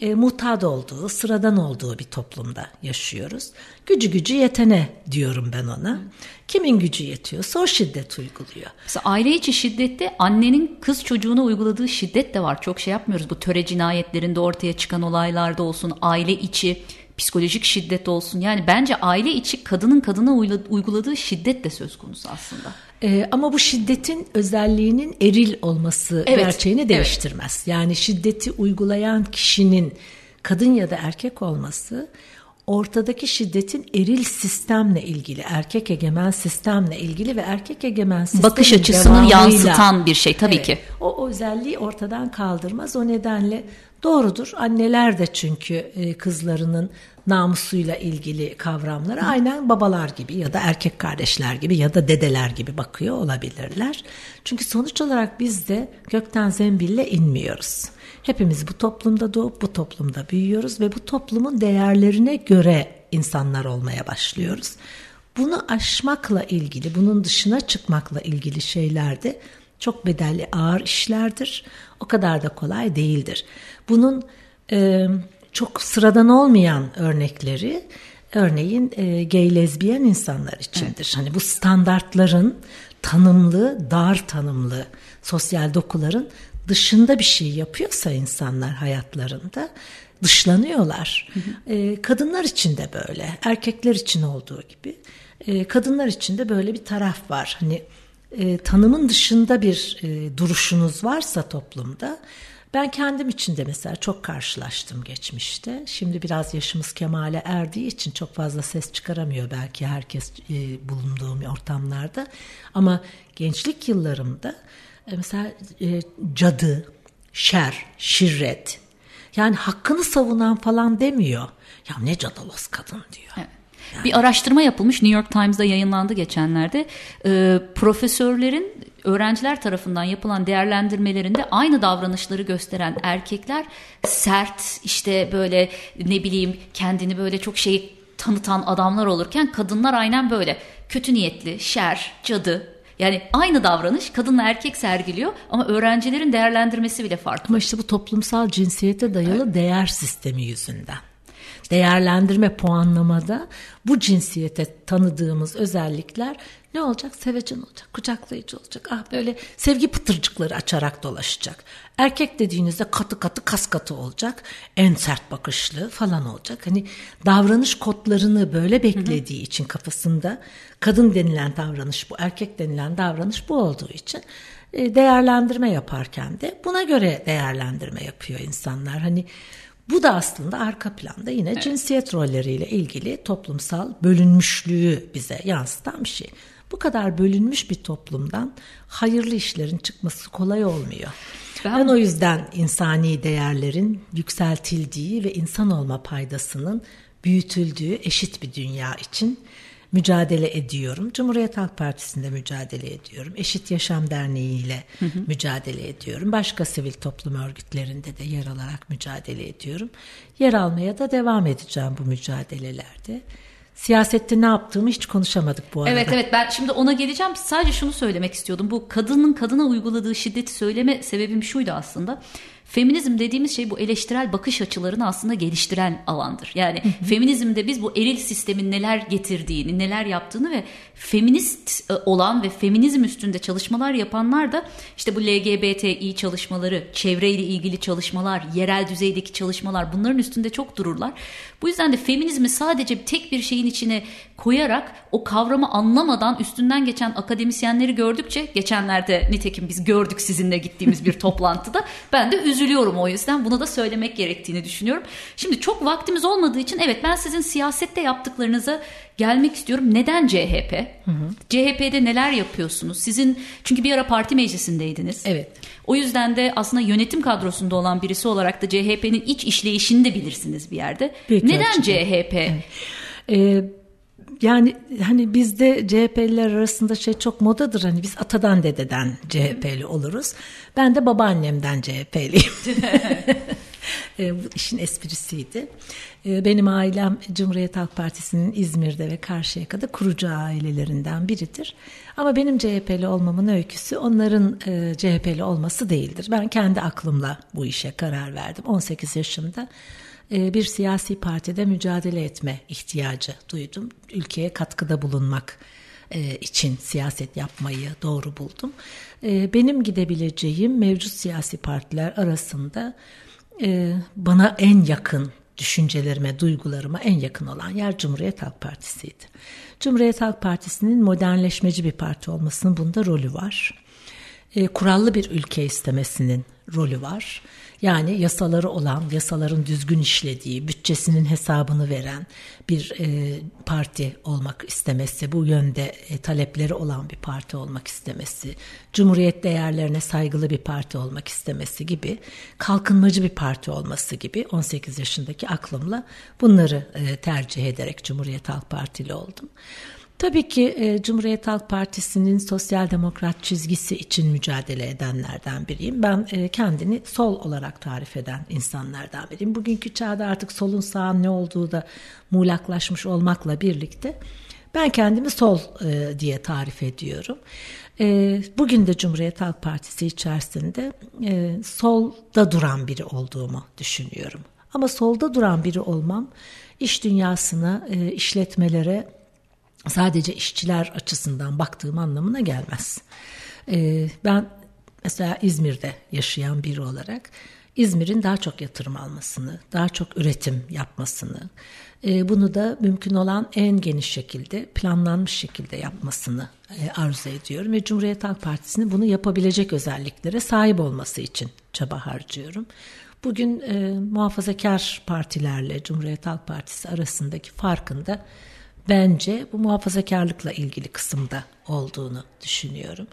e, mutat olduğu, sıradan olduğu bir toplumda yaşıyoruz. Gücü gücü yetene diyorum ben ona. Kimin gücü yetiyorsa o şiddet uyguluyor. Mesela aile içi şiddette annenin kız çocuğuna uyguladığı şiddet de var. Çok şey yapmıyoruz. Bu töre cinayetlerinde ortaya çıkan olaylarda olsun, aile içi psikolojik şiddet olsun. Yani bence aile içi kadının kadına uyguladığı şiddet de söz konusu aslında. Ee, ama bu şiddetin özelliğinin eril olması evet, gerçeğini değiştirmez. Evet. Yani şiddeti uygulayan kişinin kadın ya da erkek olması ortadaki şiddetin eril sistemle ilgili, erkek egemen sistemle ilgili ve erkek egemen sistemin bakış açısını yansıtan bir şey tabii evet, ki. O, özelliği ortadan kaldırmaz. O nedenle doğrudur. Anneler de çünkü e, kızlarının namusuyla ilgili kavramlara aynen babalar gibi ya da erkek kardeşler gibi ya da dedeler gibi bakıyor olabilirler. Çünkü sonuç olarak biz de gökten zembille inmiyoruz. Hepimiz bu toplumda doğup bu toplumda büyüyoruz ve bu toplumun değerlerine göre insanlar olmaya başlıyoruz. Bunu aşmakla ilgili, bunun dışına çıkmakla ilgili şeyler de çok bedelli ağır işlerdir. O kadar da kolay değildir. Bunun e, çok sıradan olmayan örnekleri örneğin e, gay lezbiyen insanlar içindir. Evet. Hani bu standartların tanımlı, dar tanımlı sosyal dokuların dışında bir şey yapıyorsa insanlar hayatlarında dışlanıyorlar. Hı hı. E, kadınlar için de böyle, erkekler için olduğu gibi e, kadınlar için de böyle bir taraf var. Hani e, tanımın dışında bir e, duruşunuz varsa toplumda ben kendim için de mesela çok karşılaştım geçmişte. Şimdi biraz yaşımız kemale erdiği için çok fazla ses çıkaramıyor belki herkes e, bulunduğum ortamlarda. Ama gençlik yıllarımda e, mesela e, cadı, şer, şirret yani hakkını savunan falan demiyor. Ya ne cadalos kadın diyor. Evet. Bir araştırma yapılmış New York Times'da yayınlandı geçenlerde. Ee, profesörlerin öğrenciler tarafından yapılan değerlendirmelerinde aynı davranışları gösteren erkekler sert işte böyle ne bileyim kendini böyle çok şey tanıtan adamlar olurken kadınlar aynen böyle kötü niyetli, şer, cadı yani aynı davranış kadınla erkek sergiliyor ama öğrencilerin değerlendirmesi bile farklı. Ama işte bu toplumsal cinsiyete dayalı evet. değer sistemi yüzünden değerlendirme puanlamada bu cinsiyete tanıdığımız özellikler ne olacak? Sevecen olacak, kucaklayıcı olacak. Ah böyle sevgi pıtırcıkları açarak dolaşacak. Erkek dediğinizde katı katı kas katı olacak. En sert bakışlı falan olacak. Hani davranış kodlarını böyle beklediği için kafasında kadın denilen davranış bu, erkek denilen davranış bu olduğu için e, değerlendirme yaparken de buna göre değerlendirme yapıyor insanlar. Hani bu da aslında arka planda yine evet. cinsiyet rolleriyle ilgili toplumsal bölünmüşlüğü bize yansıtan bir şey. Bu kadar bölünmüş bir toplumdan hayırlı işlerin çıkması kolay olmuyor. Ben, ben o yüzden insani değerlerin yükseltildiği ve insan olma paydasının büyütüldüğü eşit bir dünya için mücadele ediyorum. Cumhuriyet Halk Partisi'nde mücadele ediyorum. Eşit Yaşam Derneği ile hı hı. mücadele ediyorum. Başka sivil toplum örgütlerinde de yer alarak mücadele ediyorum. Yer almaya da devam edeceğim bu mücadelelerde. Siyasette ne yaptığımı hiç konuşamadık bu arada. Evet evet ben şimdi ona geleceğim. Sadece şunu söylemek istiyordum. Bu kadının kadına uyguladığı şiddeti söyleme sebebim şuydu aslında. Feminizm dediğimiz şey bu eleştirel bakış açılarını aslında geliştiren alandır. Yani feminizmde biz bu eril sistemin neler getirdiğini, neler yaptığını ve feminist e, olan ve feminizm üstünde çalışmalar yapanlar da işte bu LGBTİ çalışmaları, çevreyle ilgili çalışmalar, yerel düzeydeki çalışmalar bunların üstünde çok dururlar. Bu yüzden de feminizmi sadece tek bir şeyin içine koyarak o kavramı anlamadan üstünden geçen akademisyenleri gördükçe geçenlerde nitekim biz gördük sizinle gittiğimiz bir toplantıda ben de üzülüyorum o yüzden bunu da söylemek gerektiğini düşünüyorum. Şimdi çok vaktimiz olmadığı için evet ben sizin siyasette yaptıklarınıza gelmek istiyorum. Neden CHP? Hı hı. CHP'de neler yapıyorsunuz? Sizin çünkü bir ara parti meclisindeydiniz. Evet. O yüzden de aslında yönetim kadrosunda olan birisi olarak da CHP'nin iç işleyişini de bilirsiniz bir yerde. Büyük Neden ölçüde. CHP? Evet. Ee, yani hani bizde CHP'liler arasında şey çok modadır hani biz atadan dededen CHP'li oluruz. Ben de babaannemden CHP'liyim. E, bu işin esprisiydi. E, benim ailem Cumhuriyet Halk Partisi'nin İzmir'de ve Karşıyaka'da kurucu ailelerinden biridir. Ama benim CHP'li olmamın öyküsü onların e, CHP'li olması değildir. Ben kendi aklımla bu işe karar verdim. 18 yaşında bir siyasi partide mücadele etme ihtiyacı duydum. Ülkeye katkıda bulunmak için siyaset yapmayı doğru buldum. Benim gidebileceğim mevcut siyasi partiler arasında bana en yakın düşüncelerime, duygularıma en yakın olan yer Cumhuriyet Halk Partisi'ydi. Cumhuriyet Halk Partisi'nin modernleşmeci bir parti olmasının bunda rolü var. kurallı bir ülke istemesinin rolü var. Yani yasaları olan, yasaların düzgün işlediği, bütçesinin hesabını veren bir e, parti olmak istemesi, bu yönde e, talepleri olan bir parti olmak istemesi, cumhuriyet değerlerine saygılı bir parti olmak istemesi gibi, kalkınmacı bir parti olması gibi 18 yaşındaki aklımla bunları e, tercih ederek Cumhuriyet Halk Partili oldum. Tabii ki e, Cumhuriyet Halk Partisi'nin sosyal demokrat çizgisi için mücadele edenlerden biriyim. Ben e, kendini sol olarak tarif eden insanlardan biriyim. Bugünkü çağda artık solun sağın ne olduğu da muğlaklaşmış olmakla birlikte ben kendimi sol e, diye tarif ediyorum. E, bugün de Cumhuriyet Halk Partisi içerisinde e, solda duran biri olduğumu düşünüyorum. Ama solda duran biri olmam iş dünyasına, e, işletmelere sadece işçiler açısından baktığım anlamına gelmez. Ee, ben mesela İzmir'de yaşayan biri olarak İzmir'in daha çok yatırım almasını, daha çok üretim yapmasını, e, bunu da mümkün olan en geniş şekilde, planlanmış şekilde yapmasını e, arzu ediyorum. Ve Cumhuriyet Halk Partisi'nin bunu yapabilecek özelliklere sahip olması için çaba harcıyorum. Bugün e, muhafazakar partilerle Cumhuriyet Halk Partisi arasındaki farkında bence bu muhafazakarlıkla ilgili kısımda olduğunu düşünüyorum.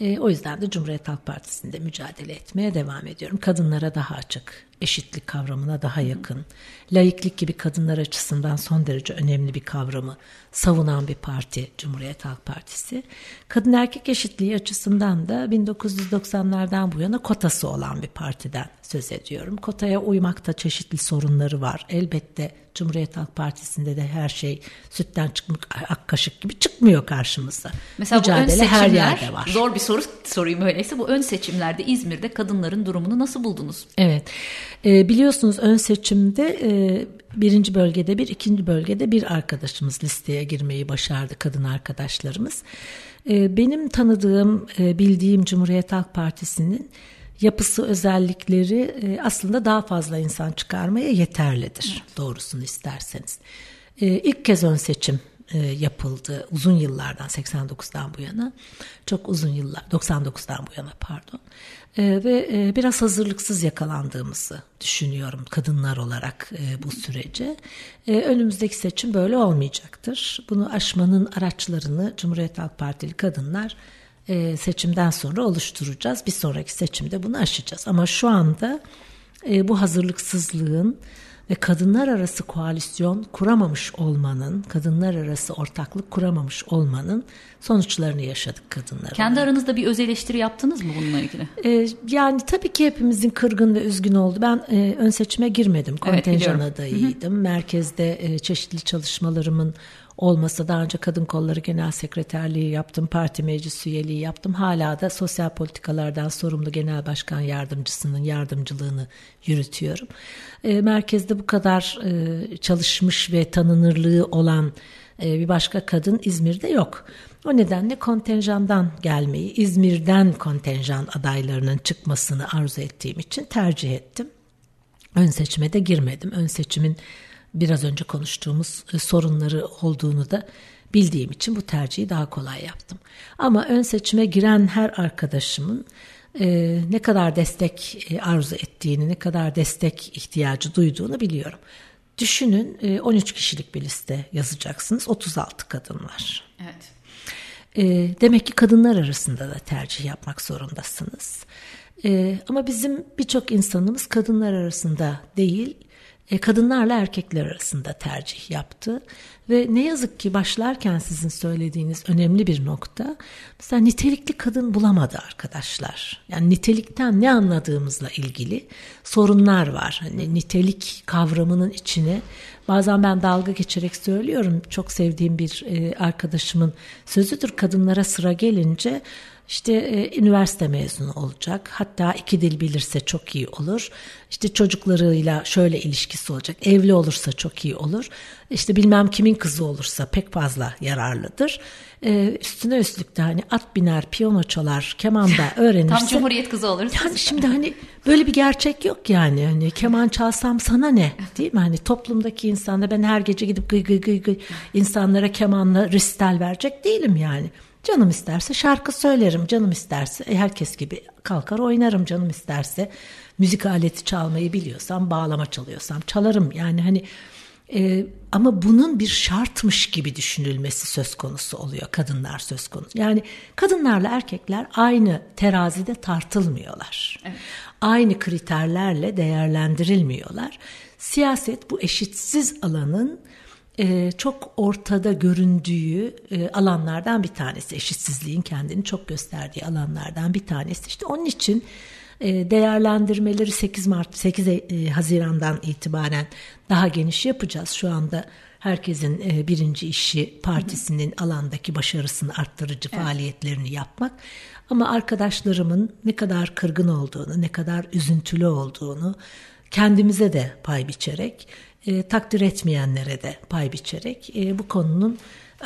E, o yüzden de Cumhuriyet Halk Partisi'nde mücadele etmeye devam ediyorum. Kadınlara daha açık, eşitlik kavramına daha yakın, laiklik gibi kadınlar açısından son derece önemli bir kavramı savunan bir parti Cumhuriyet Halk Partisi. Kadın erkek eşitliği açısından da 1990'lardan bu yana kotası olan bir partiden söz ediyorum. Kotaya uymakta çeşitli sorunları var. Elbette Cumhuriyet Halk Partisi'nde de her şey sütten çıkmış ak kaşık gibi çıkmıyor karşımıza. Mesela Mücadele bu ön seçimler, her yerde var. Zor bir soru sorayım öyleyse. Bu ön seçimlerde İzmir'de kadınların durumunu nasıl buldunuz? Evet. E, biliyorsunuz ön seçimde e, birinci bölgede bir, ikinci bölgede bir arkadaşımız listeye girmeyi başardı kadın arkadaşlarımız. E, benim tanıdığım, e, bildiğim Cumhuriyet Halk Partisi'nin yapısı, özellikleri e, aslında daha fazla insan çıkarmaya yeterlidir doğrusunu isterseniz. E, ilk kez ön seçim e, yapıldı uzun yıllardan 89'dan bu yana çok uzun yıllar 99'dan bu yana pardon e, ve e, biraz hazırlıksız yakalandığımızı düşünüyorum kadınlar olarak bu sürece. Önümüzdeki seçim böyle olmayacaktır. Bunu aşmanın araçlarını Cumhuriyet Halk Partili kadınlar seçimden sonra oluşturacağız. Bir sonraki seçimde bunu aşacağız. Ama şu anda bu hazırlıksızlığın ve kadınlar arası koalisyon kuramamış olmanın, kadınlar arası ortaklık kuramamış olmanın sonuçlarını yaşadık kadınlar. Kendi aranızda bir öz eleştiri yaptınız mı bununla ilgili? Ee, yani tabii ki hepimizin kırgın ve üzgün oldu. Ben e, ön seçime girmedim. Kontenjan evet, adayıydım. Hı hı. Merkezde e, çeşitli çalışmalarımın olmasa daha önce Kadın Kolları Genel Sekreterliği yaptım, parti meclis üyeliği yaptım. Hala da sosyal politikalardan sorumlu genel başkan yardımcısının yardımcılığını yürütüyorum. E, merkezde bu kadar e, çalışmış ve tanınırlığı olan e, bir başka kadın İzmir'de yok. O nedenle kontenjandan gelmeyi, İzmir'den kontenjan adaylarının çıkmasını arzu ettiğim için tercih ettim. Ön seçime de girmedim. Ön seçimin biraz önce konuştuğumuz e, sorunları olduğunu da bildiğim için bu tercihi daha kolay yaptım. Ama ön seçime giren her arkadaşımın e, ne kadar destek e, arzu ettiğini, ne kadar destek ihtiyacı duyduğunu biliyorum. Düşünün e, 13 kişilik bir liste yazacaksınız. 36 kadın var. Evet. E, demek ki kadınlar arasında da tercih yapmak zorundasınız. E, ama bizim birçok insanımız kadınlar arasında değil, e, kadınlarla erkekler arasında tercih yaptı. Ve ne yazık ki başlarken sizin söylediğiniz önemli bir nokta mesela nitelikli kadın bulamadı arkadaşlar. Yani nitelikten ne anladığımızla ilgili sorunlar var. Hani nitelik kavramının içine bazen ben dalga geçerek söylüyorum. Çok sevdiğim bir e, arkadaşımın sözüdür kadınlara sıra gelince işte e, üniversite mezunu olacak. Hatta iki dil bilirse çok iyi olur. İşte çocuklarıyla şöyle ilişkisi olacak. Evli olursa çok iyi olur. İşte bilmem kimin kızı olursa pek fazla yararlıdır. E, üstüne üstlük de hani at biner, piyano çalar, keman da öğrenirse. Tam cumhuriyet kızı oluruz. Yani şimdi hani böyle bir gerçek yok yani. Hani keman çalsam sana ne? Değil mi? Hani toplumdaki insanda ben her gece gidip gıy gıy gıy gıy insanlara kemanla ristel verecek değilim yani. Canım isterse şarkı söylerim, canım isterse e, herkes gibi kalkar oynarım, canım isterse müzik aleti çalmayı biliyorsam, bağlama çalıyorsam çalarım. Yani hani e, ama bunun bir şartmış gibi düşünülmesi söz konusu oluyor kadınlar söz konusu. Yani kadınlarla erkekler aynı terazide tartılmıyorlar. Evet. Aynı kriterlerle değerlendirilmiyorlar. Siyaset bu eşitsiz alanın e, çok ortada göründüğü e, alanlardan bir tanesi. Eşitsizliğin kendini çok gösterdiği alanlardan bir tanesi. İşte onun için e, değerlendirmeleri 8 Mart 8 e, Haziran'dan itibaren daha geniş yapacağız. Şu anda herkesin e, birinci işi partisinin alandaki başarısını arttırıcı evet. faaliyetlerini yapmak. Ama arkadaşlarımın ne kadar kırgın olduğunu, ne kadar üzüntülü olduğunu kendimize de pay biçerek e, takdir etmeyenlere de pay biçerek e, bu konunun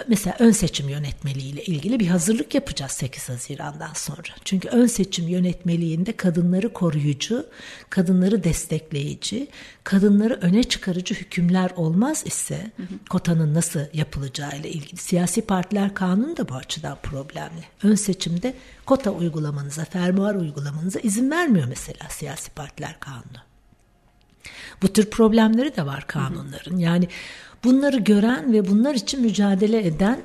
mesela ön seçim yönetmeliği ile ilgili bir hazırlık yapacağız 8 Haziran'dan sonra. Çünkü ön seçim yönetmeliğinde kadınları koruyucu, kadınları destekleyici, kadınları öne çıkarıcı hükümler olmaz ise kotanın nasıl yapılacağı ile ilgili siyasi partiler kanunu da bu açıdan problemli. Ön seçimde kota uygulamanıza, fermuar uygulamanıza izin vermiyor mesela siyasi partiler kanunu. Bu tür problemleri de var kanunların. Yani bunları gören ve bunlar için mücadele eden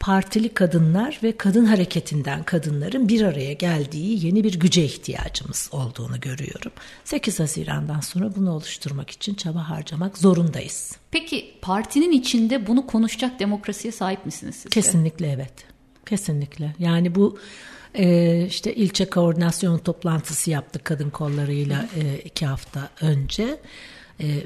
partili kadınlar ve kadın hareketinden kadınların bir araya geldiği yeni bir güce ihtiyacımız olduğunu görüyorum. 8 Haziran'dan sonra bunu oluşturmak için çaba harcamak zorundayız. Peki partinin içinde bunu konuşacak demokrasiye sahip misiniz siz? Kesinlikle evet. Kesinlikle. Yani bu e, işte ilçe koordinasyon toplantısı yaptık kadın kollarıyla e, iki hafta önce e,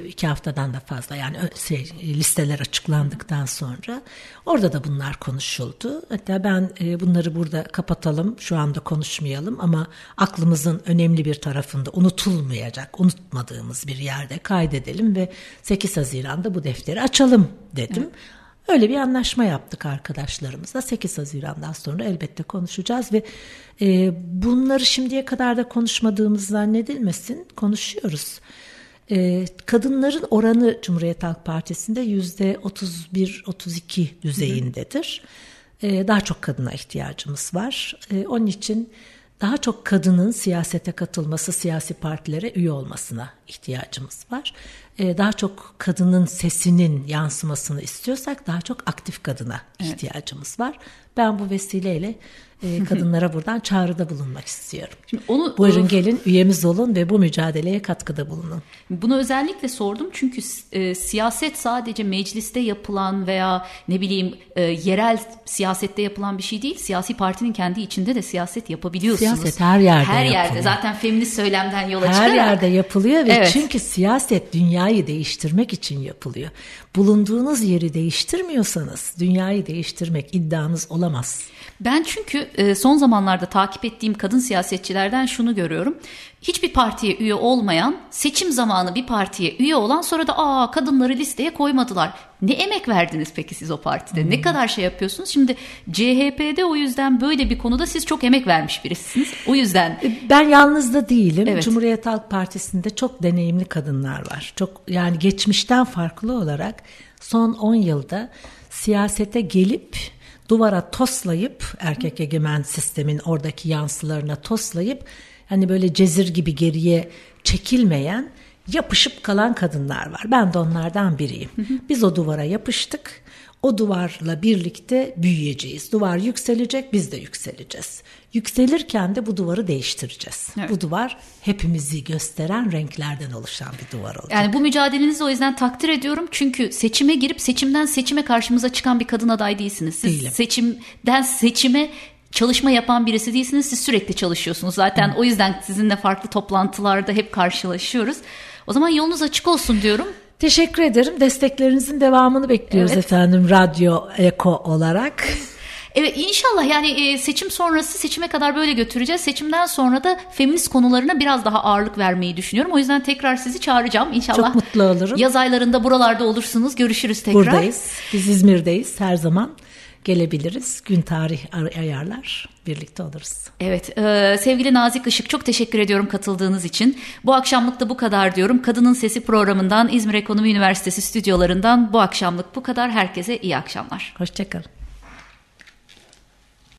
iki haftadan da fazla yani şey, listeler açıklandıktan sonra orada da bunlar konuşuldu. Hatta ben e, bunları burada kapatalım şu anda konuşmayalım ama aklımızın önemli bir tarafında unutulmayacak unutmadığımız bir yerde kaydedelim ve 8 Haziran'da bu defteri açalım dedim. Evet. Öyle bir anlaşma yaptık arkadaşlarımızla. 8 Haziran'dan sonra elbette konuşacağız ve e, bunları şimdiye kadar da konuşmadığımız zannedilmesin. Konuşuyoruz. E, kadınların oranı Cumhuriyet Halk Partisi'nde yüzde 31-32 düzeyindedir. E, daha çok kadına ihtiyacımız var. E, onun için daha çok kadının siyasete katılması, siyasi partilere üye olmasına ihtiyacımız var. Ee, daha çok kadının sesinin yansımasını istiyorsak daha çok aktif kadına evet. ihtiyacımız var. Ben bu vesileyle e, kadınlara buradan çağrıda bulunmak istiyorum. Şimdi onu Buyurun gelin üyemiz olun ve bu mücadeleye katkıda bulunun. Bunu özellikle sordum çünkü e, siyaset sadece mecliste yapılan veya ne bileyim e, yerel siyasette yapılan bir şey değil. Siyasi partinin kendi içinde de siyaset yapabiliyorsunuz. Siyaset her yerde Her yapılıyor. yerde zaten feminist söylemden yola her çıkarak. Her yerde yapılıyor ve evet. çünkü siyaset dünyayı değiştirmek için yapılıyor. Bulunduğunuz yeri değiştirmiyorsanız dünyayı değiştirmek iddianız olamaz. Ben çünkü e, son zamanlarda takip ettiğim kadın siyasetçilerden şunu görüyorum. Hiçbir partiye üye olmayan, seçim zamanı bir partiye üye olan sonra da aa kadınları listeye koymadılar. Ne emek verdiniz peki siz o partide? Hmm. Ne kadar şey yapıyorsunuz? Şimdi CHP'de o yüzden böyle bir konuda siz çok emek vermiş birisiniz. O yüzden. E, ben yalnız da değilim. Evet. Cumhuriyet Halk Partisi'nde çok deneyimli kadınlar var. Çok yani geçmişten farklı olarak son 10 yılda siyasete gelip duvara toslayıp erkek egemen sistemin oradaki yansılarına toslayıp hani böyle cezir gibi geriye çekilmeyen yapışıp kalan kadınlar var. Ben de onlardan biriyim. Biz o duvara yapıştık. O duvarla birlikte büyüyeceğiz. Duvar yükselecek, biz de yükseleceğiz. Yükselirken de bu duvarı değiştireceğiz. Evet. Bu duvar hepimizi gösteren renklerden oluşan bir duvar olacak. Yani bu mücadelenizi o yüzden takdir ediyorum. Çünkü seçime girip seçimden seçime karşımıza çıkan bir kadın aday değilsiniz. Siz Değilim. seçimden seçime çalışma yapan birisi değilsiniz. Siz sürekli çalışıyorsunuz. Zaten Hı. o yüzden sizinle farklı toplantılarda hep karşılaşıyoruz. O zaman yolunuz açık olsun diyorum. Teşekkür ederim. Desteklerinizin devamını bekliyoruz evet. efendim Radyo Eko olarak. Evet inşallah yani e, seçim sonrası seçime kadar böyle götüreceğiz. Seçimden sonra da feminist konularına biraz daha ağırlık vermeyi düşünüyorum. O yüzden tekrar sizi çağıracağım. İnşallah Çok mutlu olurum. Yaz aylarında buralarda olursunuz. Görüşürüz tekrar. Buradayız. Biz İzmir'deyiz her zaman gelebiliriz. Gün tarih ayarlar, birlikte oluruz. Evet, e, sevgili Nazik Işık çok teşekkür ediyorum katıldığınız için. Bu akşamlık da bu kadar diyorum. Kadının Sesi programından İzmir Ekonomi Üniversitesi stüdyolarından bu akşamlık bu kadar. Herkese iyi akşamlar. Hoşçakalın.